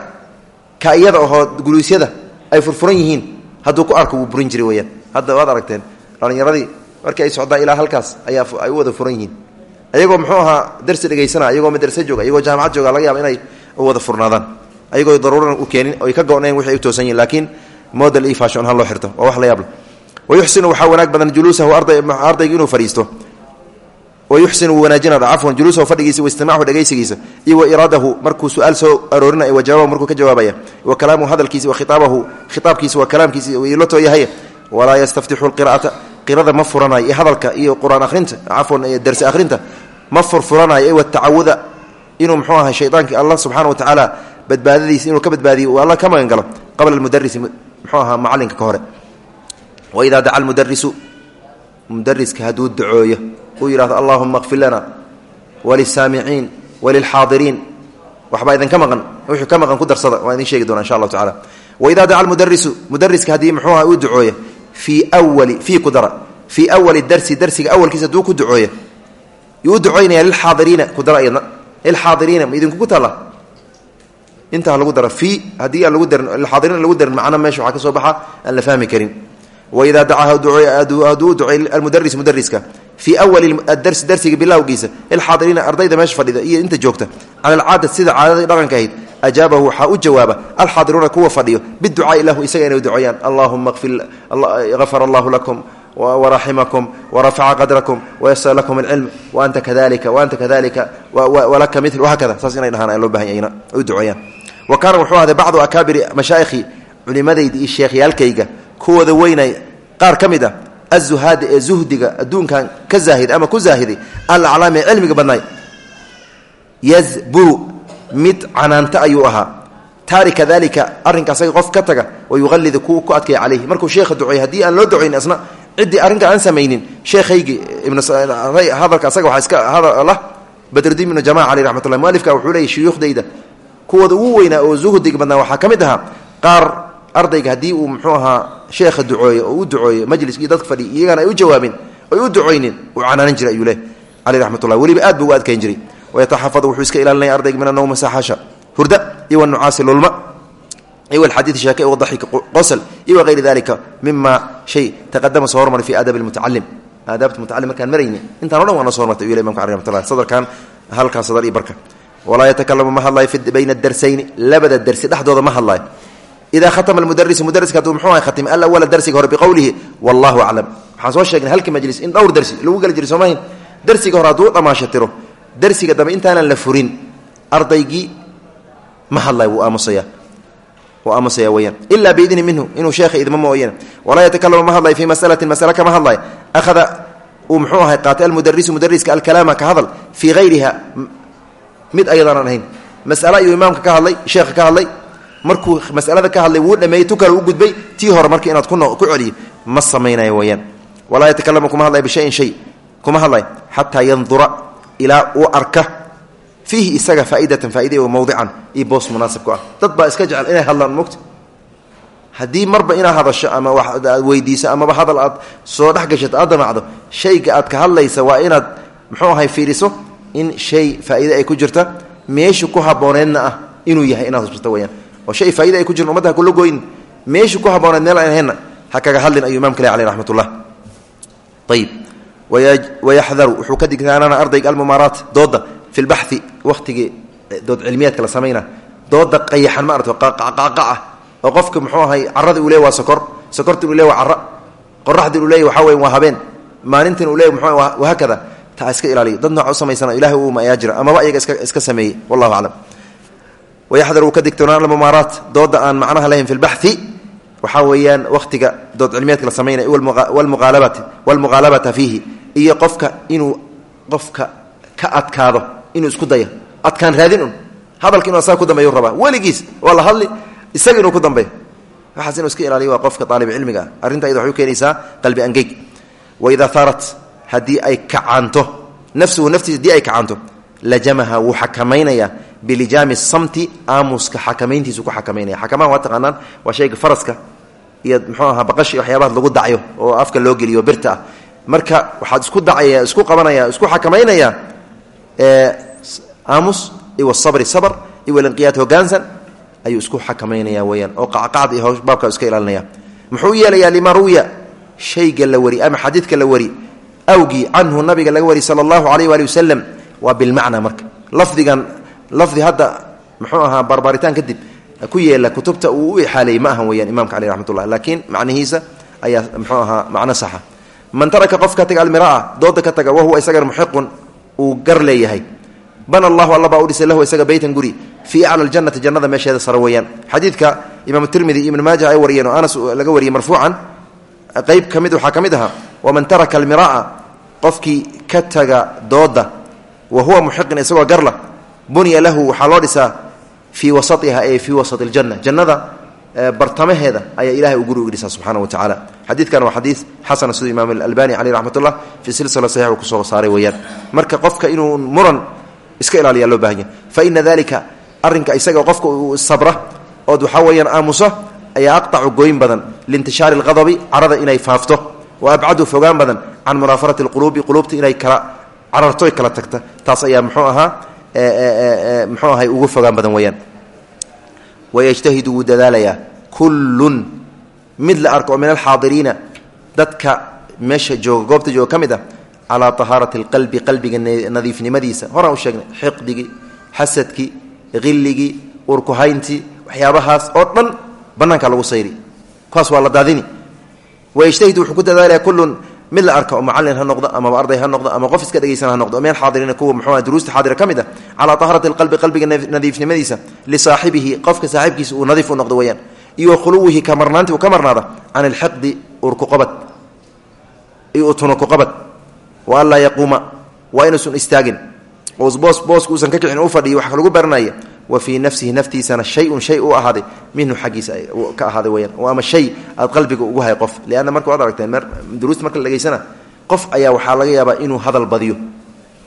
ka iyada ahoo guluusyada ay furfuran yihiin hadduu ku arko wuu burin jiray weyaan hadda aragteen dhalinyaradii markii ay socdaan ilaa halkaas ayaa ay u wada furan yihiin. Ayagoo muxuu ahaa darsi dhegaysana ayagoo madrase jooga ayagoo jaamacad jooga laga yaaba inay wada furnaadaan. Ayagoo daruuran u keenin oy ka go-nayn waxay u toosan yihiin laakiin model io fashon ahaan loo xirto waa wax la yaable wayuxsinu waxaa wanaag badan juluusahu ardayga inuu fadhiisto wayuxsinu wuu wanaajina cafwan juluusahu fadhigiisa waistimaacu dhegaysigiisa iyo wa iraadahu markuu su'aal soo aroorinaya wa jawaabahu markuu ka jawaabaya wa kalaamuhu hadalkiisa wa khitaabahu khitaabkiisa wa kalaamkiisa la tooyahay walaa yastaftixu lqira'ata qirada ma furanayo iyo hadalka iyo qur'aan akhrinta cafwan iyo darsi akhrinta ma furfuranayo ee watacawuda inuu mxuu ahay shaydaanki allah subxana wa tacaala badbaadadiisa inuu ka badbaadiyo uu alla ka magan galo uu yidhahdo allahuma kfir lana walisaamiciin walilxaadiriin waxbaa idinka maqan wuxuu ka maqan ku darsada waan idin sheegi doona insha allahu tacala waidaa daca almudarisu mudariska haddii muxuu aha uu ducooya fii wali fii ku dara fii awali darsi darsiga awalkiisa hadduu ku ducooya yuu u ducoynaya lilxaadiriina ku dara iyadna lilxaadiriina ma idinkugu taalla intaa lagu dara fii haddii aan lagu darin lilxaadiriina lagu darin macna meesha waxaa ka soo baxa aan la fahmi karin waidaa dacaa hadduu u ducay almudaris mudariska fii awali darsi darsiga bilowgiisa ilxaadiriina ardayda meesha fadhida iyo inta joogta cala alcaada sida caadada dhaqanka ahayd ajaabahu waxaa u jawaaba alxaadiruuna kuwa fadhiyo biducaai lahu isaga inay duceeyaan allahuma afar allahu lakum waraximakum warafaca qadrakum wayasar lakum alcilm waanta kadalika waanta kadalika walaka mil wahakada saas inay dhahaan loo bahanyayna u duceeyaan wa kaana wuxuu ahday bacdu akaabiri mashaaikhii culimadayda kuwooda weynay qaar ka mid ah azuhaada ee zuhdiga adduunkan ka zaahid ama ku zaahiday alaclaam ee cilmiga badnaay yazburu mid canaanta ayuu ahaa. Taarika dalika arrinka asaga qof ka taga wa yuqallidu ku adkaya calayhi. Markuu sheekha duceey haddii aan loo ducayn asna ciddii arrinka aan samaynin sheekhaygii ibnhadalka asaga waxaa iska hadala badrudiin ibnu jamaca caleyh raxmatullah mualifka wuxuu leeyay shuyuukhdayda kuwooda ugu weynaa oo zuhdiga badnaa waxaa ka mid ahaa qaar ardayga haddii uu muxuu ahaa sheekha ducooye oo u ducooye majliskii dadka fadhiy iyagana ay u jawaabin oy u ducoynin uu canaanan jiray ayuu leh caleyh raxmatullah weliba aad buu uga adkayn jiray. Wayataxafadu wuxuu iska ilaalinaya ardayga min anowma saxasha. Hurda iyo wanucaasi lulma iyo alxadiid sheeke wadaxika qosl iyo wagayri dalika mima shay taqadama soo hormaray fi aadabi lmutacalim aadaabta mutacalim markaan marayni intaan o dhan waa noo so hormartay ayuu le imamka aleh raxmatullah sadarkan halkaa sadar iyo barka. Walaa yatakalamu ma hadlayo bayna darsayni labada dersi dhexdooda ma hadlayo ida khatama mudarisu mudariska haduu mxuu aha khatimay alawala darsiga hore biqowlihi wallahu aclam waxaan soo sheegnay halkii majlis in dhowr darsi lagu geli jiray soomahin darsiga hore hadduu dhamaashatiro darsiga dambe intaanan la furin ardaygii ma hadlay wuu aamusaya wuu aamusaya weyaan ilaa biidni minhu inuu sheekha idmo mooyane walaa yatakalamu ma hadlayo fii masalatin masale kama hadlayo akhada uu muxuu ahay qaatay almudarisu mudariska alkalaama ka hadal fii hayriha mid ayadaanan ahayn masale markuu masalada ka hadlay wuu dhameeyey tu kale u gudbay tii hore marka inaad ku celiyo ma samaynayo weyaan walaa yatakalamu kuma hadlaya bishayin shay. Kuma hadlay xataa yandura ilaa uu arka fiihi isaga faaidatan faaide mawdican iyo boos munaasib ku ah. Dad iska jecel inay hadlaan mogta haddii marba inaad hadasho ama aad weydiiso amaba hadal aad soo dhex gashato aad damacdo shayga aad ka hadlaysa waa inaad muxuu ahay fiiriso in shay faa'iide ay ku jirta meeshu ku habbooneedna ah inuu yahay inaad husbirto weyaan oo shay faaide ay ku jiran umadda ha kula meeshu ku habbooneed meel aan ahaynna ha hadlin ayuu imamka le aleh raxmat ullah ayib wayaxdaru wuxuu ka digtaanana ardayga almumaaraat dooda fi lbaxi wakhtigii dood cilmiyaadka la samayna. Dooda qayaxan ma aragto qaqaqa ah. Oo qofka muxuu ahay carada uu leey sokor. Sokortin uu leey waa cara qoraxdin uu leey waxa weya waa habeen. Maalintin uu leey muxuu wahaakada taa iska ilaaliyo. Dad nooc u samaysana ilahay uuma ayaa jira. Amaba iska iska sameeyey. Wallahu aclam wayaxdaru ka digtoonaan almumaaraat dooda aan macnaha lahayn fi lbaxi waxaa weeyaan wakhtiga dood cilmiyaadka la samaynaya walmuqaalabati walmuqaalabata fiihi iyo qofka inuu qofka ka adkaado inuu isku daya adkaan raadin un hadalka inu asaga ku dambeeyu rabaa weligiis waa la hadli isaga inuu ku dambeeyo waxaas inuu iska ilaaliyo waa qofka aalib cilmiga ah arrinta iyada waxay u keenaysaa qalbi angeg waidaa haarat haddii bilijaami samti aamuska xakamayntiisu ku xakamaynaya xakamaan waa taqaanaan waa shayga faraska iyo muxuu ahaa baqashi waxyaabaha lagu dacyo oo afka loo geliyo birta ah. Marka waxaad isku dacaya isku qabanaya isku xakamaynaya aamus iwa sabri sabr iwa linqiyaad hogaansan ayuu isku xakamaynaya weyaan oo qacqacd iyo baabka iska ilaalinaya. Muxuu yeelayaa lima ruwiya? Shayga la wari ama xadiidka la wari awgii canhu nabiga laga wariy sala allahu alayh waali wasalam waa bilmacnaa marka. Lafdigan lafdi hadda muxuu ahaa barbaritaan kadib ku yeela kutubta uu u ixaaleeyey ma ahan weyaan imamka caleh raxmatullah laakiin macnihiisa ayaa muxuu ahaa macno saxa. Man taraka qof ka taga almiraa dooda ka taga wahuwa isagana muxiqun uu gar leeyahay. Bana allahu alla baa u lahu isaga beytan guri fii acla ljannati jannada meesheeda sare weeyaan. Xadiidka imaam tirmidi ibnu maaja ay wariyeen oo anas laga wariyey marfuucan qeyb ka waxaa ka mid waman taraka almiraa qofkii ka taga dooda wa huwa isagoo garla bunya lahu waxaa loo dhisaa fii wasaiha ee fii wasat ljanna jannada bartamaheeda ayaa ilahay u guri uga dhisaa subxana wa tacaala. Xadiidkan waa xadiid xasana siduu imaam albani caleyh raxmatullah fii silsila saxiix uu ku soo saaray weeyaan. Marka qofka inuu muran iska ilaaliyaa loo baahan yahy fa ina dalika arrinka isaga qofka uu sabra ood waxaa weeyaan aamuso ayaa aqtacu gooyin badan. Liintishaari alqadabi carada inay faafto. Wa abcadu fogaan badan can munaafarati alquluubi quluubta inay kala carartoy kala tagta. Taas ayaa muxuu ahaa muxuu ahay ugu fogaan badan weeyaan. Wayajtahidu wuu dadaalayaa kullun mid la arko min alxaadiriina dadka meesha jooga goobta jooga ka mid ah calaa tahaarati alqalbi qalbiga nadiifnimadiisa. Horaan u sheegnay xiqdigii xasadkii hilligii urkuhayntii waxyaabahaas oo dhan bannaanka lagu sayri. Kuwaas waa la daadini. Wayajtahidu wuxuu ku dadaalaya kullun mid la arka oo macalin ha noqdo amaba arday ha noqdo ama qof iska dhegaysan ha noqdo o min alxaadiriina kuwa muxuu duruusta xaadira ka mid ah calaa tahaarati alqalbi qalbiga nadiifnimadiisa lisaaxibihi qofka saaxiibkiisa uu nadiif u noqdo weyaan iyo khuluwihi ka marnaanti uu ka marnaada can alxiqdi urkuqabad iyo utunukuqabad wa an laa yaquuma waa inuusan istaagin oo boos booska uusan ka kicin u fadhiyo waxa lagu baranaya wa fii nafsihi naftiisana shayun shay u ahaaday minhu xaggiisa ka ahaaday weyaan oo ama shay aad qalbiga ugu hay qof. Lianna marka waad aragteen duruusta marka la dhegaysana qof ayaa waxaa laga yaabaa inuu hadal badiyo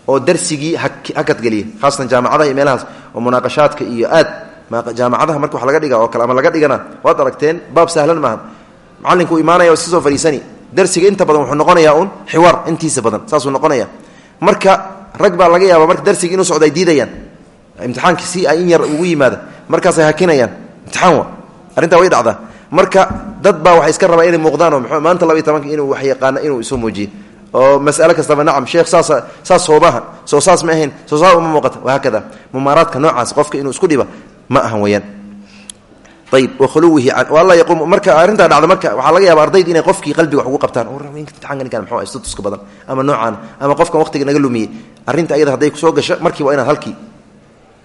oo darsigii hakadgeliya haasatan jaamacadaha iyo meelahaas oo munaaqashaadka iyo aad jaamacadaha marka wax laga dhiga oo kale ama laga dhigana waad aragteen baab sahlan maaha. Macalinku imaanaya oo iska soo fadhiisani darsiga inta badan wuxuu noqonayaa uun xiwaar intiisa badan saasuu imtixaanki si ay in yar ugu yimaada. Markaasay hakinayaan. Imtixaan wa arrintaa way dhacdaa. Marka dad baa waxay iska rabaa inay muuqdaan oo m maanta laba iyo tobanka inuu wax yaqaano inuu isu muujiye oo mas'ale kastaba nacam sheekh saasa saas soomaha soo saas ma ahayn. Soo saa uma muuqata. Wahaakada mumaaraadka noocaas qofka inuu isku dhiba ma ahan weyaan ayb wakhuluwihi alla yaquum marka arrintaa dhacda marka waxaa laga yaaba ardayda inay qofkii qalbiga wax ugu qabtaan. Imtixaanka ninkan mxuu statuska badan. Ama noocaan ama qofkan waqtiga naga lumiyey. Arrinta ayada hadday ku soo gasho markii waa inaad halkii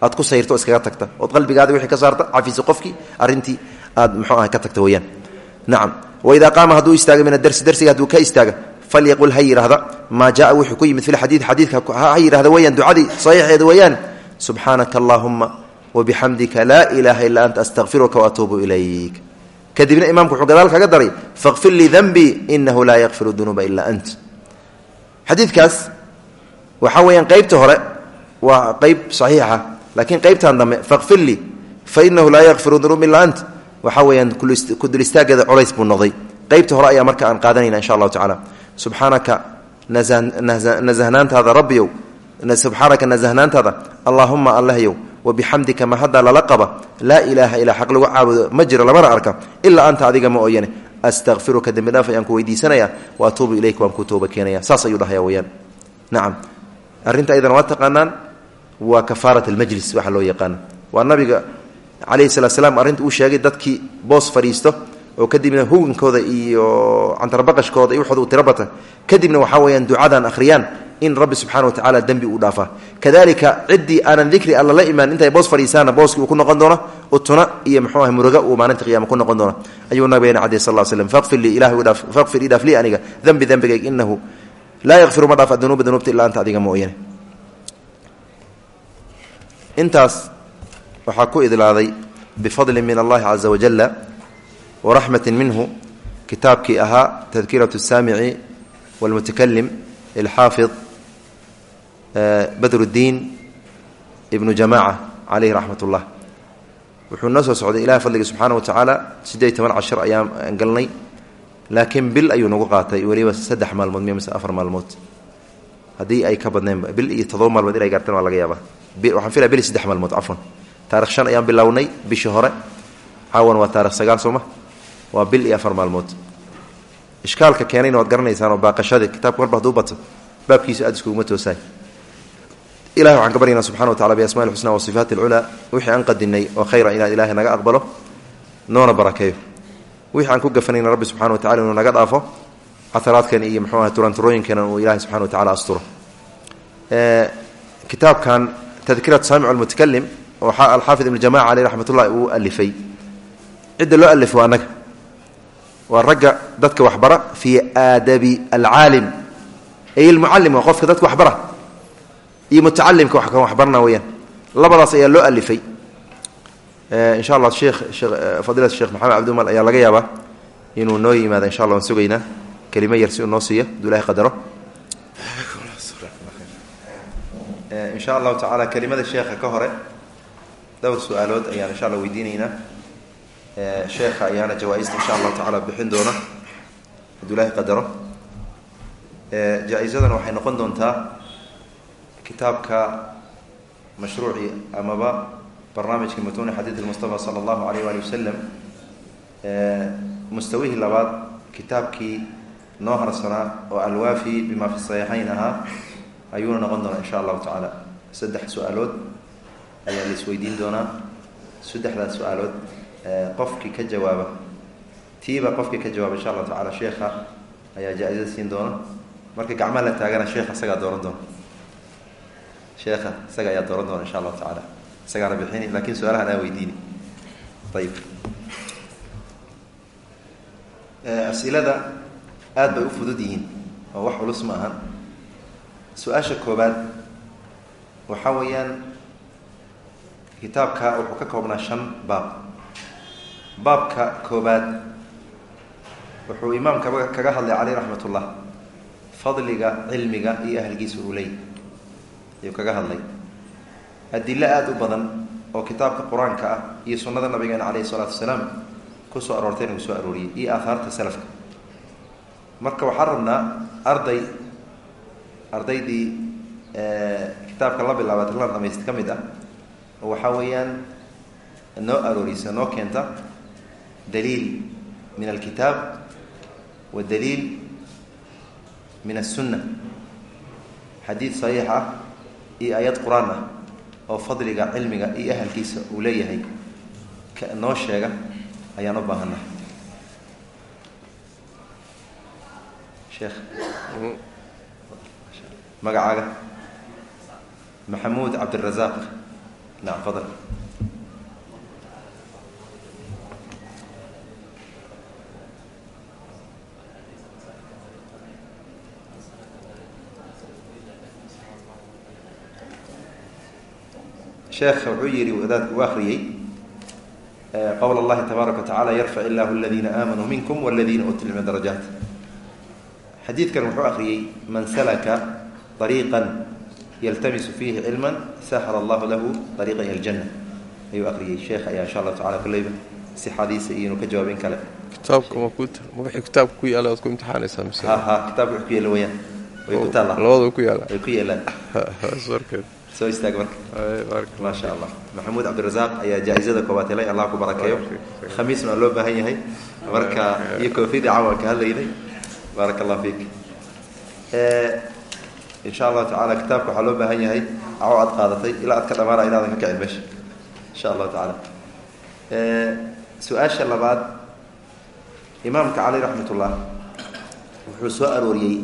aad ku sayrto iskaga tagta. Ood qalbigaadi wixii ka saarta cafisa qofkii arrintii aad aha ka tagta weyaan nacam waidaa qaama hadduu istaaga min adarsi darsiga hadduu ka istaaga falyaqul ha yidhaahda maa jaa wuxuu ku yimid fi lxadiid xadiidka ha yidhahda weyaan ducadii saxiixeeda weeyaan subxaanaka allaahuma wabixamdika laa ilaaha illaa anta astaqfiruka waatuubu ilayk. Kadibna imaamku wuxuu kaga daray faqfir lii danbii inahu laa yakfiru dunuuba ilaa ant. Xadiidkaas waxaa weeyaan qeybta hore waa qeyb saxiixa laakiin qeybtan dambe faqfir lii fa inahu laa yakfiru dunuuba illaa ant. Waxaa weeyaan kudul istaaggeeda colays buu noqday. Qeybta hore ayaa marka aan qaadanayna insha allahu tacala subxaanaka nasahnaantaada rabbiyow. Subxaanaka nasahnaantaada allaahuma allahyow wabixamdika ma haddaa lala qaba? Laa ilaaha ilaa xaq lagu caabudo ma jiro lamana arka. Ilaa anta adiga ma ooyane. Astaqfiruka dembi dhaaf ayaan ku wa atuubu ilayka waan kuu tooba keenaya saas ayuu dhahaya weyaan nacam arrinta waa kafaarat almajlis waxaa loo yaqaana waa nabiga calayhi salatu slam arrinta uu sheegay dadkii boos fadhiisto oo kadibna hugankooda iyo cantarbaqashkooda iyo waxooda u tiro bata kadibna waxaa weeyaan ducadan akhriyaan in rabbi subxana wa tacala dembi uu dhaafaa kadalika ciddii aanan dikri alla la imaan intay boos fadhiisaana booskii ku noqon doono utuna iyo mxuu ah muruga uu maalinta qiyama ku noqon doona ayuu nabigeena cadey sal slm faqfir lii ilahi dhaaf faqfir idhaaf aniga dembi dembigayg inahu laa yakfiru ma dhaafa dunuuba dunuubta ilaa anta adiga mooyane intaas waxaa ku idlaaday bifadli min allahi caza wajalla waraxmati minhu kitaabkii ahaa tadkiratu saamici walmutakalim ilxaafid eh, badruddiin ibnu jamaaca caleyhi raxmat ullah wuxuu noo soo socday ilahi fadliga subxaana wa tacaala siddeed toban cashar ayaan galnay laakiin bil ayuu nagu qaatay. Weliba saddex maalmood mise afar maalmood. Haddii ay ka badneenba bil iyo todoba maalmood inay gaartaan waa laga yaabaa waxaan filaya bil iyo saddex maalmood cafwan. Taarikh shan ayaan bilownay bishii hore. Caawan waa taarikh sagaal sooma waa bil iyo afar maalmood. Ishkaalka keenayna waad garanaysaan oo baaqashada kitaabka marba haduu bato baabkiisu aad iskuguma toosaay. Ilahi waxaan ka baryaynaa subxana wa tacala biasmaai lxusna wa sifaati alculaa wixii aan qadinay oo khayra inaad ilaahay naga aqbalo noona barakeeyo. Wixii aan ku gafanayna rabbi subxana wa tacala inuu naga dhaafo cataraadkeena iyo muxuu aha turanturooyinkeena uu ilahay subxana wa tacala asturo. Kitaabkan tadkirat saamic almutakalim waxaa alxaafid ibn jamaca caleyh raxmat ullahi uu alifay. Cidda loo alifo waa annaga. Waa ragga dadka waxbara fii aadabi alcaalim. Ay almucalim waa qofka dadka waxbara. Iyo mutacalimka wax kan waxbarna weyaan labadaas ayaa loo alifay. Insha allah sheekh fadilat sheekh maxamed cabdimal ayaa laga yaabaa inuu noo yimaado insha allah waan sugaynaa. Kelimo yar si uu noo siiyo haduu ilahay qadaro insha allahu tacaala kelimada sheekha ka hore dhowr su'aalood ayaan insha allah weydiinaynaa sheekha ayaana jawaa-ista insha allahu tacaala bixin doona hadduu qadaro. Jaa-isadana waxay noqon doontaa kitaabka mashruucii amaba barnaamijkii matuuni xadiid mustafa sala allahu alayh waali wasalam mustawihii labaad kitaabkii noo harsanaa oo alwaafi bima fi saxiixayn ahaa ayuuna noqon doonaa insha allahu tacaala. Saddex su'aalood ayaa la isweydiin doonaa. Saddexdaas su'aalood qofkii ka jawaaba tiiba qofkii ka jawaaba insha allahu tacala sheekha ayaa jaa-isada siin doona. Marka gacmaha la taagana sheekha isagaa dooran doona. Sheekha isaga ayaa dooran doona insha allahu tacaala. Isagaana bixini laakiin su'aalahan aa weydiini. Ayib asilada aada bay u fudud yihiin oo wax culus ma ahan su'aasha koobaad waxaa weeyaan kitaabka wuxuu ka koobnaa shan baab. Baabka koobaad wuxuu imaamka kaga hadlay caleyh raxmat ullah fadliga cilmiga iyo ahlgiisa uu leey ayuu kaga hadlay. Adilo aada u badan oo kitaabka qur'aanka ah iyo sunnada nabigeena caleyhi salaatu wasalaam ku soo aroortayna uu soo arooriyey iyo aahaarta salafka. Marka waxaan rabnaa arday ardaydii kitaabka la bilaaba taglan dhamayst ka mid ah waxaa weeyaan noo aroorisa noo keenta daliil min alkitaab wa daliil min aلsunna xadiid saxiix ah iyo aayad qur'aan ah oo fadliga cilmiga iyo ahalkiisa uu leeyahay noo sheega ayaan u baahannahay sheekh magacaaga. Maxamuud cabdirazaq nacam fadal. Sheekha wuxuu yihi wadaadku u akriyey qowl اllahi tabaaraka wa tacala yarfac illahu aladiina aamanuu minkum waladiina uutu lcilma darajaat. Xadiidkan wuxuu akriyey man salaka ariiqan yaltamisu fiihi cilman sahla allahu lahu ariiqan ila ljana ayuu akriyey sheekha ayaa insha allahu tacala kulleyba sixadiisa iyo inuu ka jawaabin kale kitaabka ma ku kitaabka ku yeela wayaan way ku taallaa labada ku yaalla way ku warkeed soo istaag marka maa sha allah maxamuud cabdirasaaq ayaa jaa-izada koobaad helay allah ku barakeeyo khamiisna waa loo baahan yahay marka iyo koofidii cawan ka hadlaynay baaraka allah fiik insha allahu tacala kitaabka waxaa loo baahan yahay. Cawo aad qaadatay ilaa aad ka dhamaana inaadan ka kicin meesha. Insha allahu tacaala su'aasha labaad imaamka cali raxmat ullah wuxuu soo arooriyey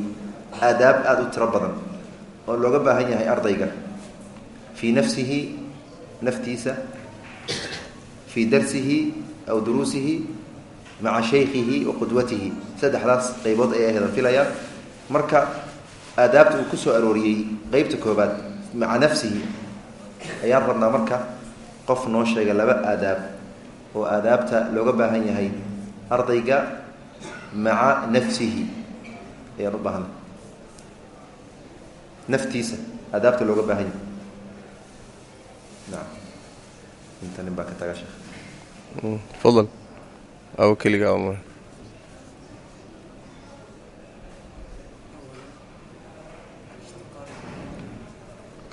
aadaab aada u tiro badan oo looga baahan yahay ardayga. Fii nafsihi naftiisa. Fii darsihi aw duruusihi maca shaykhihi wa qudwatihi. Saddexdaas qaybood ayay aheedan filayaa. Marka aadaabta uu ku soo arooriyey qeybta koobaad maca nafsihi ayaan rabnaa marka qof noo sheega laba aadaab oo aadaabta looga baahan yahay ardayga maca nafsihi ayaan u baahana naftiisa aadaabta looga baahan yahay. Nacam inta baa ka taga sheekh fadal aw keliga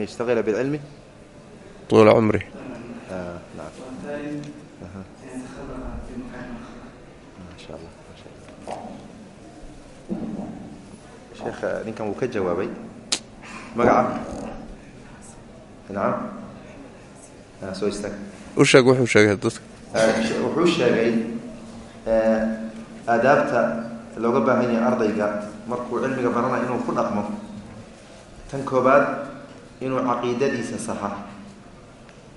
jeeda male an yashtaqila bilcilmi tuula cumri Ah, nacam Aha. masha allah masha allah sheekha ninkan wuu ka jawaabay magaca nacam Ah, soo istaag u sheeg wuxuu sheegay dadka wuxuu sheegay aadaabta looga baahan yahay ardayga markuu cilmiga baranayo inuu ku dhaqmo tan koobaad inuu caqiidadiisa saxa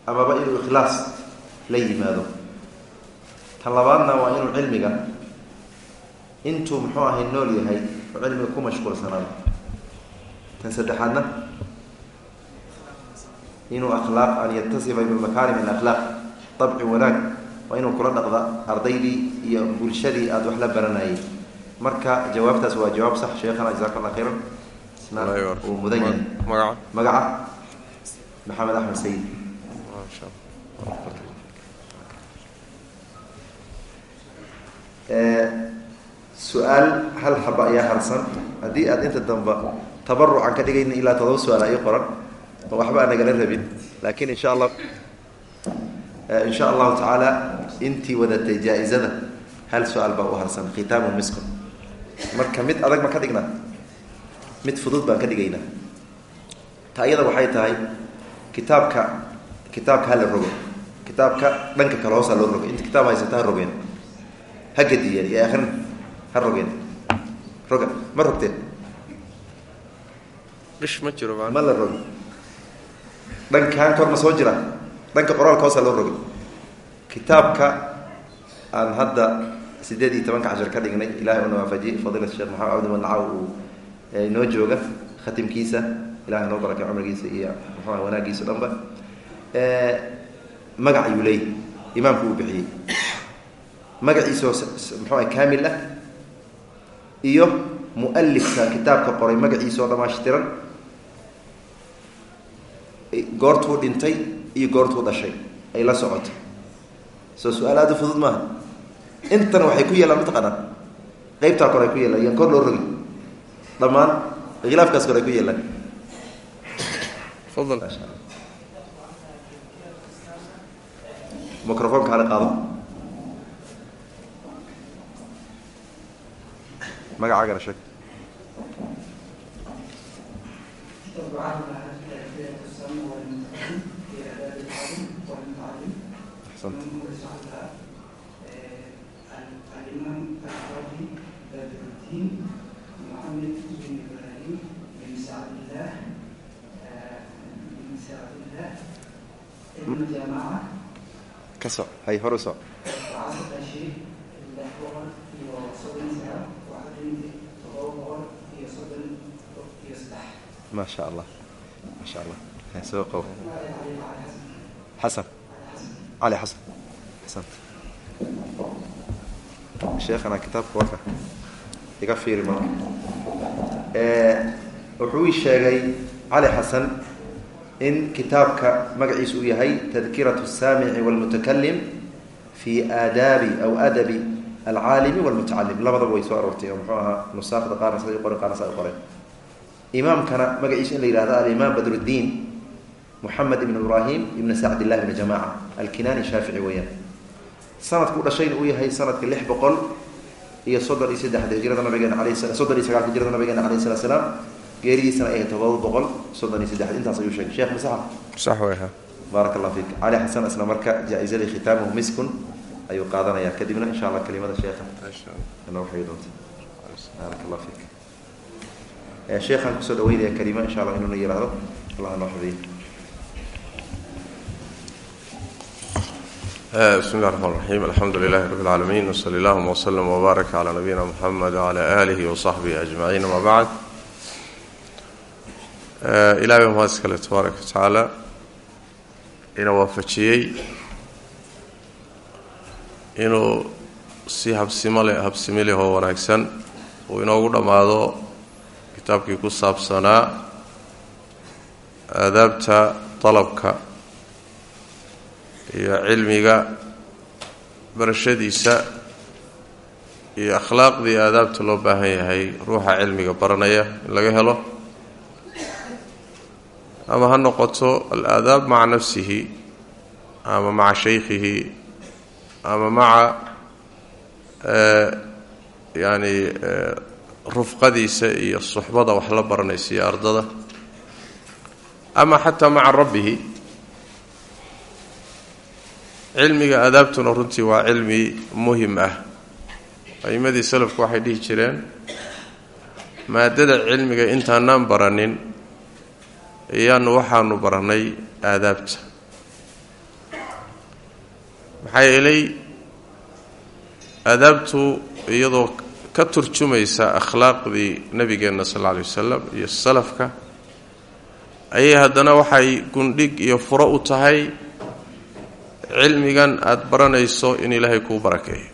amaba inuu ikhlaas la yimaado. Tan labaadna waa inuu cilmiga intuu muxuu ahay nool yahay oo cilmiga ku mashquulsanaado tan saddexaadna inuu akhlaaq an yatasifa bimakarim alakhlaaq dabci wanaag waa inuu kula dhaqda ardaydii iyo bulshadii aada wax la baranayay marka jawaabtaas waa jawaab sax sheekhana jazaaka allah khayran uu mudan yahay. Magaca? Maxamed axmed sayid. Allah su'aal hal xaba ayaa harsan. Haddii aad inta dambe tabarucan ka dhigayna ilaa todoba su'aal ay qoran. Oo waxba aan nagala rabin. Laakiin insha allah insha allahu tacaala intii wadatay jaa-izada hal su'aal baa u harsan. Khitaamu miskun. Marka mid adag ma ka dhignaa mid fudud baan ka dhigaynaa. Ta iyada waxay tahay kitaabka kitaabka hala rogo. Kitaabka dhanka kale hoosa loo rogo. Inta kitaab haysata ha rogeen. Ha gadiyeen iyo akrin ha rogeen. Roga ma rogteen. Dhish ma jiro ma la rogi dhankaan kor ma soo jira dhanka qoraalka hoosa loo rogi kitaabka aan hadda sideed iyo tobanka cashar ka dhignay ilahay una waafajiye fadiilat sheekh maxamed cabdi madnacaw uu inoo jooga khatimkiisa ilahay noo barakay cumrigiisa iyo muxuuha wanaagiisa dhanba magac ayuu leeyahy imaamku uu bixiyey. Magaciisoo muxuuha kaamil ah iyo mualifka kitaabka qoray magaciisa oo dhamaashtiran goortuu dhintay iyo goortuu dhashay ay la socoto soo su'aal aada fudud maaha. Intan waxay ku yeelaan mataqaanaa qeybtaa kore ay ku yeelaan yaan kor loo rogi dhammaan khilaafkaas kore ay ku yeelaan microfonka hala qaado. Magacaagana sheeg axsanta kaso hay hor u soc ma sha allah ma sha allah soo qow xasan cali xasan xasan sheekhana kitaabka warka iga fiiri marka eh, wuxuu ii sheegay cali xasan in kitaabka magaciisu uu yahay tadkiratu الsaamici wاlmutakalim fi aadaabi aw adabi alcaalimi wاlmutacalim labadaba way soo aroortay oo muxuu ahaa nusaakda qaarna sida u qoren qaarna saa u qoreen imaamkana magaciisu in la yihahdo alimaam badruddiin moxamed ibn ibrahim ibn sacdillahi ibn jamaca alkinaani shaafici weeyaan sanadku u dhashayna uu yahay sanadka lix boqol iyo soddon iyo saddexda hijrada nabigeena alay soddon iyo sagaalka hijrada nabigeena alayh salatu salaam geeridiisana ay todoba boqol soddon iyo saddeaad intaas ayuu sheegay. Sheekh masaxa sax way baarak allah fiik. Cali xasan isla marka jaa-izadii khitaamuhu miskun ayuu qaadanayaa. Kadibna insha allah kelimada sheekha. Inoo xigi doonta baarak allah fiik. Eh, Sheekhaan ku soo dhaweynaya kalima insha allah inuuna yihahdo allah noo xudiy eh, bismi llahi raxmaan raxiim alxamdu lilahi rabi اlcaalamiin wsali allahuma wslm wbaarak cala nabiyina mxamed wcala alihi wasaxbihi ajmaciin ama bacd ilahay baa mahad iskale tabaaraka wa tacaala ina waafajiyey inuu si habsimale habsimi leh oo wanaagsan uu inoogu dhammaado kitaabkii ku saabsanaa aadaabta dalabka iyo cilmiga barashadiisa iyo akhlaaqdii aadaabta loo baahan yahay ruuxa cilmiga baranaya in laga helo ama ha noqoto al-aadaab maca nafsihi ama maca shaykhihi ama maca yani rufqadiisa iyo suxbada wax la baranaysa ardada ama xataa maca rabbihi. Cilmiga aadaabtuna runtii waa cilmi muhiim ah. A'imadii salafku waxay dhihi jireen maadada cilmiga intaanaan baranin ayaanu waxaanu baranay aadaabta. Maxaa yeelay aadaabtu iyadoo ka turjumaysa akhlaaqdii nabigeenna sal alla alay wasalam iyo salafka ayay haddana waxay gundhig iyo furo u tahay cilmigan aada baranayso in ilaahay kuu barakeeyo.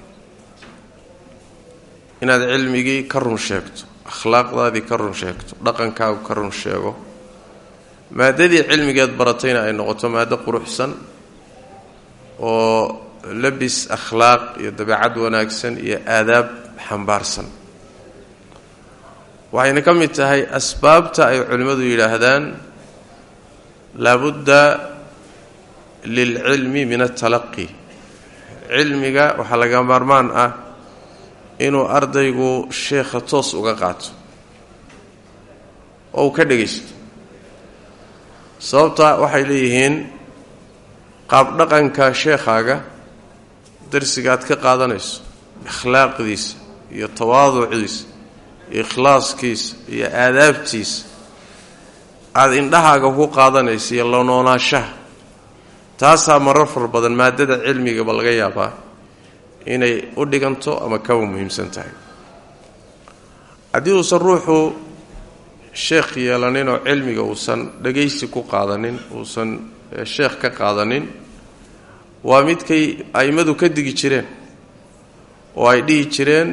Inaad cilmigii ka run sheegto akhlaaqdaadii ka run sheegto dhaqankaagu ka run sheego maadadii cilmigeed baratayna ay noqoto maado quruxsan oo labis akhlaaq iyo dabeecad wanaagsan iyo aadaab xambaarsan. Waxayna ka mid tahay asbaabta ay culimmadu yidhaahdaan laabudda lilcilmi min atalaqi cilmiga waxaa laga maarmaan ah inuu ardaygu sheekha toos uga qaato oo uu ka dhegaysto sababta waxay leeyihiin qaabdhaqanka sheekhaaga darsigaad ka qaadanayso akhlaaqdiisa iyo tawaaduciisa iyo ikhlaaskiisa iyo aadaabtiisa aada indhahaaga ku qaadanaysa iyo la noolaashaha taasaa marar far badan maadada cilmigaba laga yaabaa inay u dhiganto ama kaba muhiimsan tahay. Haddii uusan ruuxu sheekh yeelanin oo cilmiga uusan dhagaysi ku qaadanin uusan sheekh ka qaadanin waa midkay a'immadu ka digi jireen oo ay dhihi jireen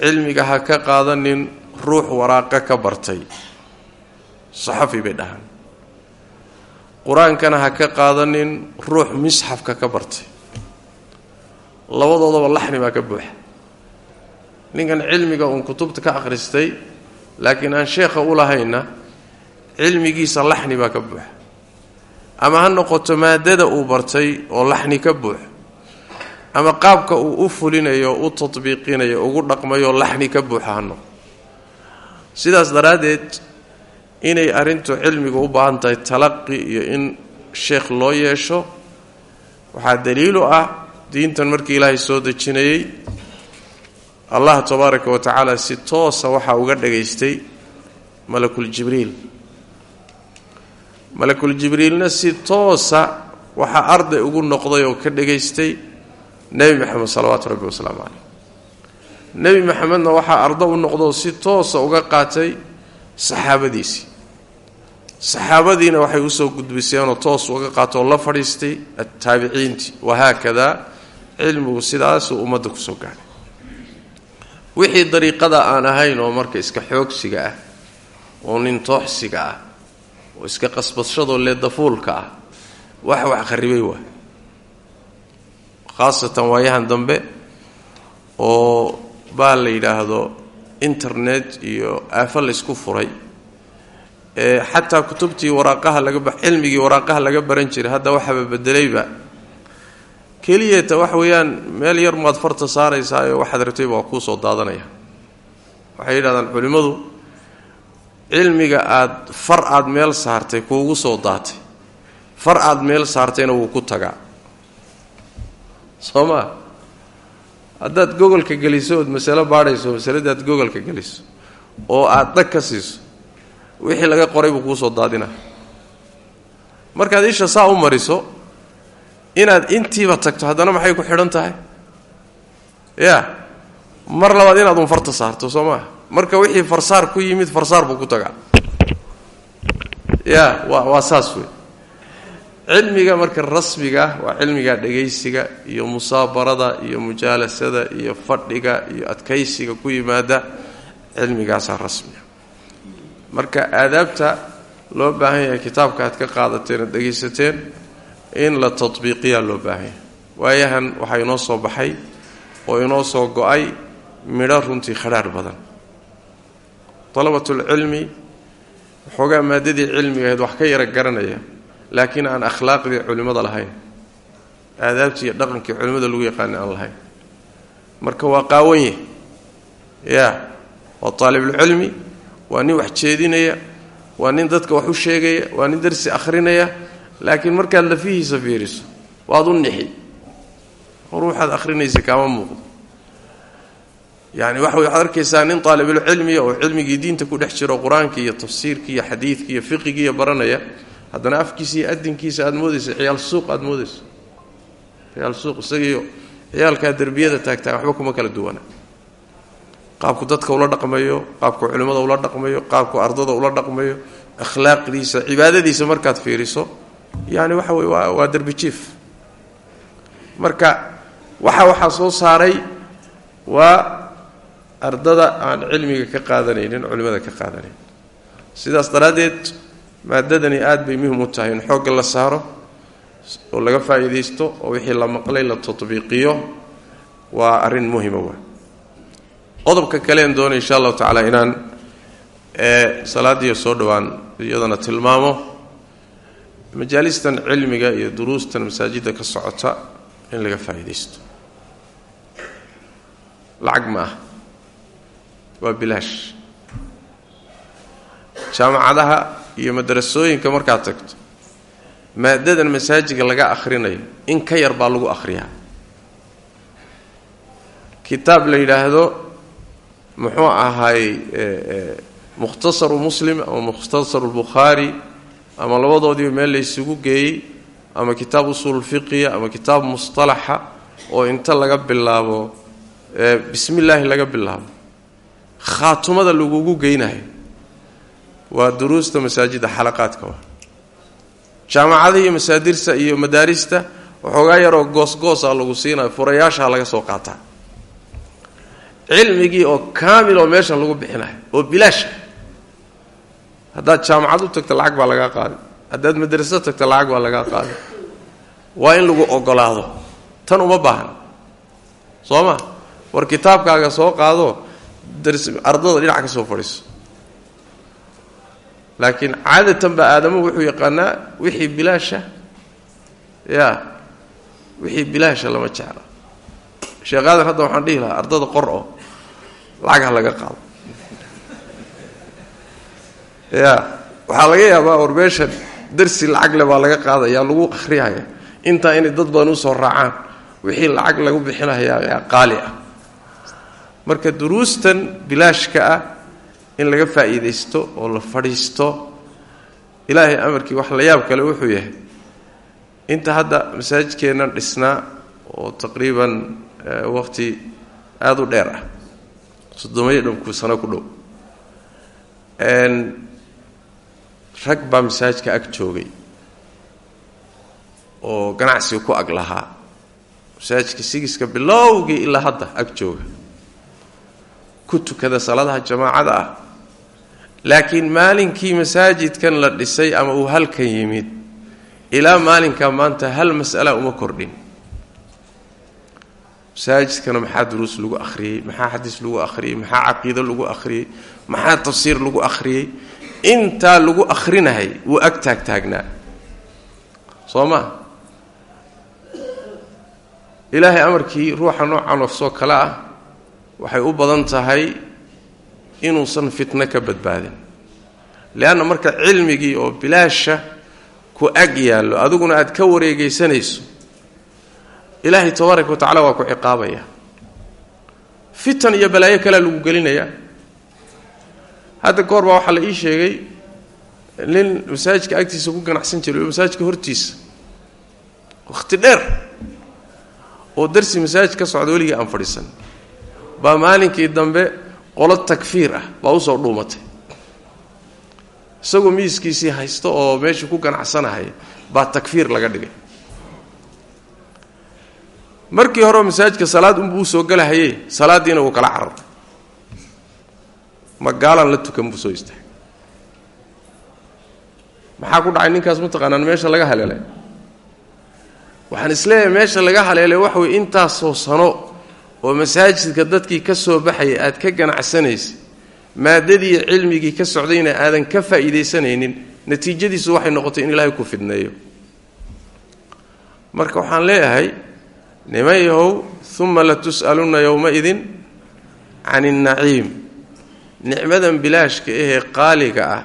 cilmiga ha ka qaadanin ruux waraaqa ka bartay. Saxafi bay dhahaan. Qur'aankana ha ka qaadanin ruux misxafka ka bartay. Labadoodaba laxni baa ka buuxa. Ninkan cilmiga uun kutubta ka akhristay laakiin aan sheekha u lahayna cilmigiisa laxni baa ka buuxa. Ama ha noqoto maadada uu bartay oo laxni ka buux ama qaabka uu u fulinayo u tatbiiqinayo ugu dhaqmayo laxni ka buuxa ha noqo. Sidaas daraaddeed inay arrintu cilmiga u baahan tahay talaqi iyo in sheekh loo yeesho waxaa daliilu ah diintan markii ilaahay soo dejinayey allah tabaaraka wa tacaala si toosa waxaa uga dhagaystay malakul jibriil. Malakul jibriilna si toosa waxaa arday ugu noqday oo ka dhagaystay nebi maxamed salawaatu rabbi wasalaamu caleyh nebi maxamedna waxaa ardo u noqdoo si toosa uga qaatay saxaabadiisii saxaabadiina waxay u soo gudbiseenoo toos uga qaatoo la fadhiistay ataabiciintii wahaakadaa cilmigu sidaasuu ummadda ku soo gaadhay wixii dariiqada aan ahayn oo marka iska xoogsiga ah oo nin tooxsiga ah oo iska qasbashadoo leedafuulka ah wax wax kharibay waa khaasatan waayahan dambe oo baa la yidhaahdo internet iyo aafo laysku furay ee xataa kutubtii waraaqaha laga cilmigii waraaqaha laga baran jiray hadda waxaaba bedelayba keliyata waxa weeyaan meel yar maad farta saaraysaa ee waxaad rabtayba waa kuu soo daadanaya. Waxay yidhahdaan culimmadu cilmiga aad far aad meel saartay kuugu soo daatay. Far aad meel saartayna wuu ku tagaa. Soo maa haddaad gogolka geliso ood masalo baadhayso masalada aad gogolka geliso oo aad dhag ka siiso wixii laga qoray buu kuu soo daadina markaad isha saa u mariso inaad intiiba tagto haddana maxay ku xidhan tahay? Ya. Mar labaad inaad un farta saarto soo maa marka wixii farsaar ku yimid farsaar buu ku tagaa. Ya waa waa saas wey cilmiga marka rasmiga waa cilmiga dhegaysiga iyo musaabarada iyo mujaalasada iyo fadhiga iyo adkaysiga ku yimaada cilmigaasaa rasmiga marka aadaabta loo baahan yahay kitaabka aad ka qaadateen ad dhegaysateen in la tatbiiqiyaa loo baahan yahay. Waayahan waxaa inoo soo baxay oo inoo soo go'ay midho runtii khadhaadh badan. Dalabatulcilmi waxoogaa maadadii cilmiga ahayd wax ka yara garanaya laakiin aan akhlaaqdii culimmada lahayn aadaabtii iyo dhaqankii culimmada lagu yaqaana aan lahayn. Marka waa qaawanye ya waa taalibulcilmi waa nin wax jeedinaya waa nin dadka wax u sheegaya waa nin darsi akhrinaya laakiin markaad lafihiisa fiiriso waad u nixi. Hor waxaad akhrinaysa kaama muuqdo. Yani waxa waxaad arkaysaa nin taalibulcilmiya oo cilmigii diinta ku dhex jiro qur'aankii iyo tafsiirkii iyo xadiidkii iyo fiqigiiyo baranaya. Haddana afkiisa adinkiisa aad moodaysa ciyaal suuq aad moodayso ciyaal suuq isagiiyo ciyaalkaa derbiyada taagtaa waxba kuma kala duwana qaabku dadka ula dhaqmayo qaabku culimmada ula dhaqmayo qaabku ardada ula dhaqmayo akhlaaqdiisa cibaadadiisa markaad fiiriso yani waxa wey waa waa derbi jiif marka waxa waxaa soo saaray waa ardada aan cilmiga ka qaadanaynin culimmada ka qaadanayn sidaas daraaddeed maadadani aad bay muhiim u tahay in xoogga la saaro oo laga faa'iidaysto oo wixii la maqlay la tatbiiqiyo waa arrin muhima waa qodobka kaleen doona insha allahu tacaala inaan salaadiiyo soo dhowaan iyadana tilmaamo majaalistan cilmiga iyo duruustan masaajidda ka socota in laga faa'iidaysto. Lacag ma ah waa bilaash. Jaamacadaha iyo madarasooyinka markaad tagto maadadan masaajiga laga akhrinayo in ka yar baa lagu akhriyaa. Kitaab la yidhaahdo muxuu ahaay mukhtasaru muslim ama mukhtasaru lbukhaari ama labadoodiiba meel la ysugu geeyey ama kitaab usuululfiqiya ama kitaab mustalaxa oo inta laga bilaabo bismi illaahi laga bilaabo. Khaatumada lagugu geynayo waa duruusta masaajidda xalaqaadka waa jaamacada iyo masaadirta iyo madaarista waxoogaa yaroo goosgoosa lagu siinayo furayaashaa laga soo qaataa. Cilmigii oo kaamil oo meeshan lagu bixinayo oo bilaasha haddaad jaamacad u tagta lacag baa lagaa qaaday haddaad madraso tagta lacag baa lagaa qaaday waa in lagu ogolaado tan uma baahan. Soo ma? War kitaabkaaga soo qaado ardada dhinac ka soo fadhiiso. Laakiin caadatan baa aadamuhu wuxuu yaqaanaa wixii bilaasha ya wixii bilaasha lama jecla. Sheekaadan hadda waxaan dhihi lahaa ardada qor oo lacag ha laga qaado ya waxaa laga yaabaa meeshan darsi lacag le baa laga qaadaya lagu akhriyaya intaa inay dad badan u soo raacaan wixii lacag lagu bixinayaa yaa qaali ah. Marka duruustan bilaashka ah in laga faa'iidaysto oo la fadhiisto ilaahay amarkii wax la yaab kale wuxuu yahay inta hadda masaajidkeennan dhisnaa oo taqriiban waqti aada u dheer ah soddomiyo dhanku sano ku dhow rag baa masaajidka ag joogay oo ganacsiga ku ag lahaa. Masaajidka sigiska bilowgii ilaa hadda ag jooga. Ku tukada salaadaha jamaacada ah. Laakiin maalinkii masaajidkan la dhisay ama uu halkan yimid ilaa maalinkaa maanta hal mas'ala uma kordhin. Masaajidkana maxaa duruus lagu akhriyey maxaa xadiis lagu akhriyey maxaa caqiido lagu akhriyey maxaa tafsiir lagu akhriyey intaa lagu akhrinahay wuu ag taagtaagnaa soo ma ilaahay amarkii ruuxa noocan wafsoo kale ah waxay u badan tahay inuusan fitno ka badbaadin. Leanna marka cilmigii oo bilaasha ku ag yaallo adiguna aad ka wareegaysanayso ilaahay tabaaraka wa tacala waa ku ciqaabaya. Fitan iyo balaayo kalea lagu gelinayaa hadda hor baa waxaa la ii sheegay nin masaajidka agtiisa ku ganacsan jiray oo masaajidka hortiisa wakhti dheer oo darsi masaajid ka socda weligii aan fadhiisan. Baa maalinkii dambe qolo takfiir ah baa u soo dhuumatay. Isagoo miiskiisii haysto oo meesha ku ganacsanahaya baa takfiir laga dhigay. Markii horeo masaajidka salaad unbuu u soo galahaye salaaddiina wuu kala cararay ma gaalan la tukan buu soo istaagay maxaa ku dhacay ninkaas mataqaanaan meesha laga haleelay? Waxaan is leeyahay meesha laga haleelay waxa weye intaasoo sano oo masaajidka dadkii ka soo baxaya aad ka ganacsanaysa maadadii cilmigii ka socdayna aadan ka faa'iidaysanaynin natiijadiisu waxay noqotay in ilaahay ku fidneeyo. Marka waxaan leeyahay niman yahow uma latus'alunna yowma-idin can innaciim nicmadan bilaashka ahee qaaliga ah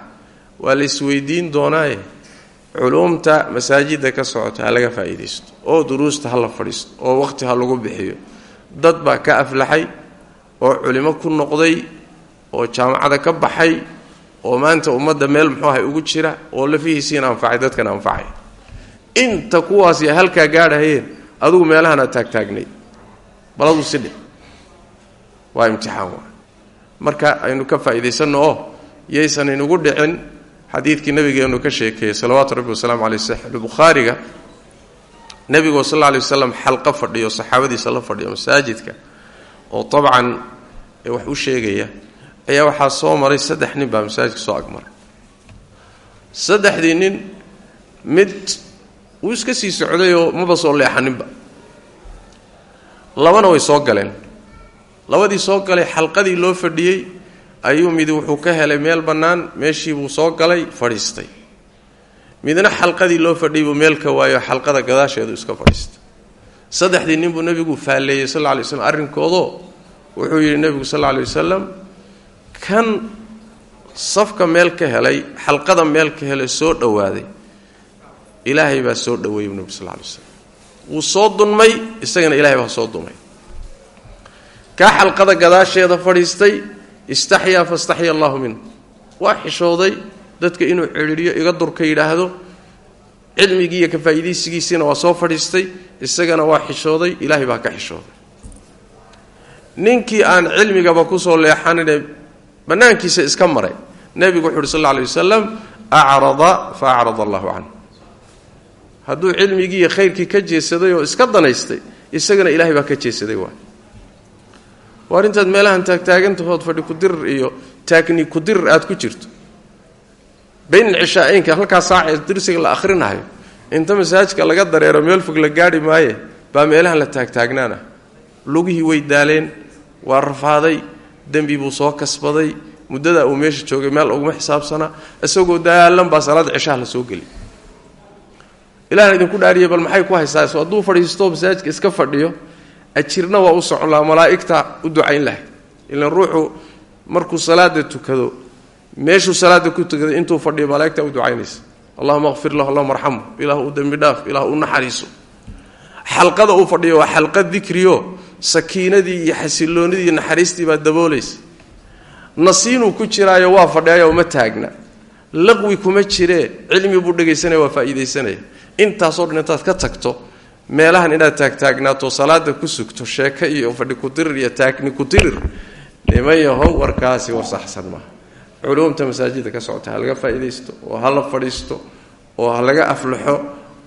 waa la isweydiin doonaaye. Culuumta masaajidda ka socota ha laga faa'iidaysto oo duruusta ha la fadhiisto oo waqhti ha lagu bixiyo. Dad baa ka aflaxay oo culimo ku noqday oo jaamacada ka baxay oo maanta ummadda meel muxuu ahay ugu jira oo lafihiisiina anfacay dadkana anfacay. Inta kuwaasi halkaa gaadhahayeen adugu meelahana taagtaagnay. Baladu si dheh waa imtixaan waa marka aynu ka faa'iidaysanno oo yaysan inugu dhicin xadiidkii nabigeenu ka sheekeeyey salawaatu rabbi wasalaamu caleyh saxiixu bukhaariga. Nebigoo sal alla alay wasalam xalqo fadhiyo saxaabadiisa la fadhiyo masaajidka oo dabcan wax u sheegaya ayaa waxaa soo maray saddex nin baa masaajidka soo agmaray. Saddexdii nin mid wuu iska sii socdayoo maba soo leexaninba labana way soo galeen labadii soo galay xalqadii loo fadhiyey ayuu midi wuxuu ka helay meel bannaan meeshii buu soo galay fadhiistay. Midna xalqadii loo fadhiyay buu meel ka waayo xalqada gadaasheedu iska fadhiistay. Saddexdii nin buu nebigu faalleeyey sal lla lay slam arrinkoodoo wuxuu yidhi nebigu sal lla lay wasalam kan safka meel ka helay xalqada meel ka helay soo dhowaaday. Ilaahay baa soo dhoweeyey bu nebigu sal lla lay wuu soo dunmay isagana ilahay baa soo dumay kaa xalqada gadaasheeda fadhiistay istaxyaa fastaxya allahu minhu waa xishooday dadka inuu cidhiidhiyo iga durka yidhaahdo cilmigii iyo kafaa'iidaysigiisiina waa soo fadhiistay isagana waa xishooday ilaahay baa ka xishooday. Ninkii aan cilmigaba ku soo leexanine bannaankiisa iska maray. Nebigu wuxu uhi sal alla alay wasalam acrada fa acrada allahu canhu. Hadduu cilmigii iyo khayrkii ka jeesaday oo iska danaystay isagana ilaahay baa ka jeesaday waay waar intaad meelahan taagtaagantahood fadhi kudirir iyo taagni kudirir aad ku jirto. Bayn cishaa-eynka halkaa saacee dirsiga la akhrinahayo inta masaajidka laga dareero meel fog la gaadhi maaye baa meelahan la taagtaagnaana lugihii way daaleen waa rafaaday dembi buu soo kasbaday muddadaa uu meesha joogay meel uguma xisaabsanaa isagoo daalan baa salaada cishaha la soo geli ilahna idinku dhaariya bal maxay ku haysaa? Hadduu fadhiisto masaajidka iska fadhiyo ajirna waa u socon lahaa malaa'igta u ducayn lahay ilan ruuxu markuu salaada tukado meeshuu salaada ku tukaday intuu fadhiyo malaa'igta u ducaynaysa. Allahuma qfir lahu allahuma arxamhu. Ilah u dembi dhaaf ilah u naxariiso. Xalqada uu fadhiyo waa xalqad dikriyo. Sakiinadii iyo xasiloonidii iyo naxariistii baa daboolaysa. Nasiinuu ku jiraayo waa fadhiyayo uma taagna. Laqwi kuma jiree. Cilmi buu dhegaysanaya waa faa'iidaysanaya. Intaasoo dhan intaad ka tagto meelahan inaad taagtaagnaato salaada ku sugto sheeke iyo fadhi kudirir iyo taagni kudirir niman yahow warkaasi war saxsan maaha. Culuumta masaajida ka socota ha laga oo ha la fadhiisto oo ha laga aflaxo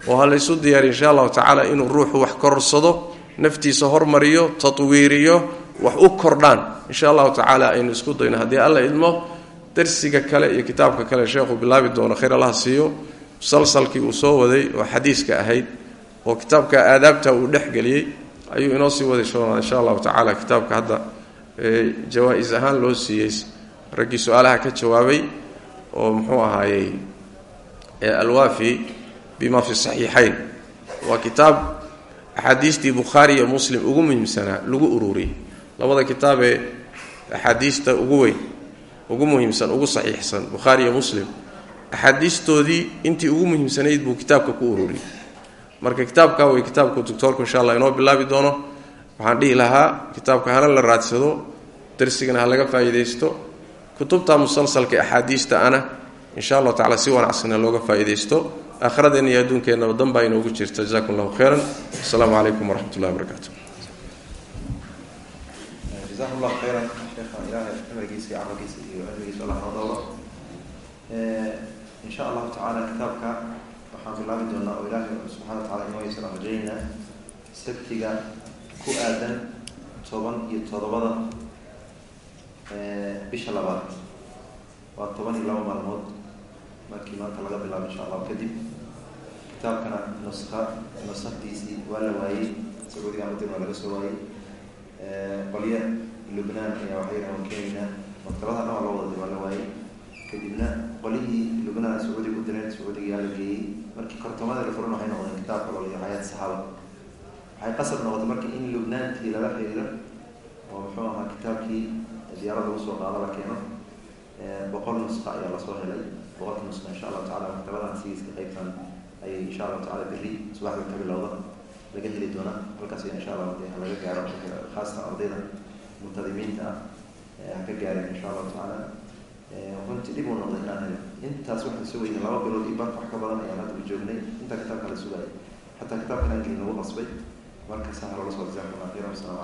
oo ha laysu diyaariyo insha allahu tacaala inuu ruuxu wax kororsado naftiisa hormariyo tatwiiriyo wax u kordhaan. Insha allahu tacaala aynu isku dayno. Haddii alla idmo darsiga kale iyo kitaabka kale sheekhu bilaabi doono khayr allaha siiyo. Musalsalkii uu soo waday oo xadiiska ahayd oo kitaabka aadaabta uu dhexgeliyey ayuu inoo sii waday shoonaa insha allahu tacaala. Kitaabka hadda jawaa-is ahaan loo siiyey raggii su'aalaha ka jawaabay oo muxuu ahaayey alwaafi bima fi saxiixayn. Waa kitaab axaadiistii bukhaari iyo muslim ugu muhiimsanaa lagu ururiyey. Labada kitaabee axaadiista ugu weyn ugu muhiimsan ugu saxiixsan bukhaari iyo muslim axaadiistoodii intii ugu muhiimsanayd buu kitaabka ku ururiyey marka kitaabka way kitaabku doctoorku insha allah inoo bilaabi doono waxaan dhihi lahaa kitaabka hana la raadsado darsigana ha laga faa'iidaysto kutubta musalsalka axaadiista ana insha allahu tacala si wanacsana looga faa'iidaysto aakhiradeenna iyo adduunkeennaba dan baa inoogu jirta jazakum allahu khayran asalaamu calaykum waraxmat ullahi wabarakaatu jazakum allahu khayran sheekha ilaahay allahu tacaala kitaabka waxaan bilaabi doonaa oo ilaahay subxana wa tacala inoo yasra rajaynaa sabtiga ku aadan toban iyo toddobada bisha labaad. Waa toban iyo laba maalmood markii maanta laga bilaabo insha allahu kadib. Kitaabkana nuska nusakdiisii waa la waayey sacuudiga amadin waa laga soo waayey. Qolya lubnaan ayaa waxay yidhahan waan keenaynaa maktabada dhan waa loo wada waa la waayey. Kadibna qolihii lubnaan sacuudiga u direen sacuudiga yaa la geeyey markii kortomada la furan waxay noqdeen kitaabka loo leeyahay xayaat saxaaba. Waxay qasab noqotay marka in lubnaantii lala xiriiro oo muxuu ahaa kitaabkii diyaarada lagu soo qaado la keeno boqol nusqa ayaa la soo helay. Boqolka nusqa insha allahu tacala maktabadan sigiiska qaybtan ayay insha allahu tacala berri subaxda ka bilowda laga heli doonaa halkaas insha allah laga gaaro khaasatan ardayda muntadimiinta ah ha ka gaareen insha allahu tacaala runtii dhib uu noqday helo intaas waxaan soo weynay laba bilood iyo barka wax ka badan ayaan hadda joognay. Intaa kitaabka la sugayay xataa kitaabkan aan gelin lagu qasbay. Markaas ha loola soo jazakum allah khayran wasalaamu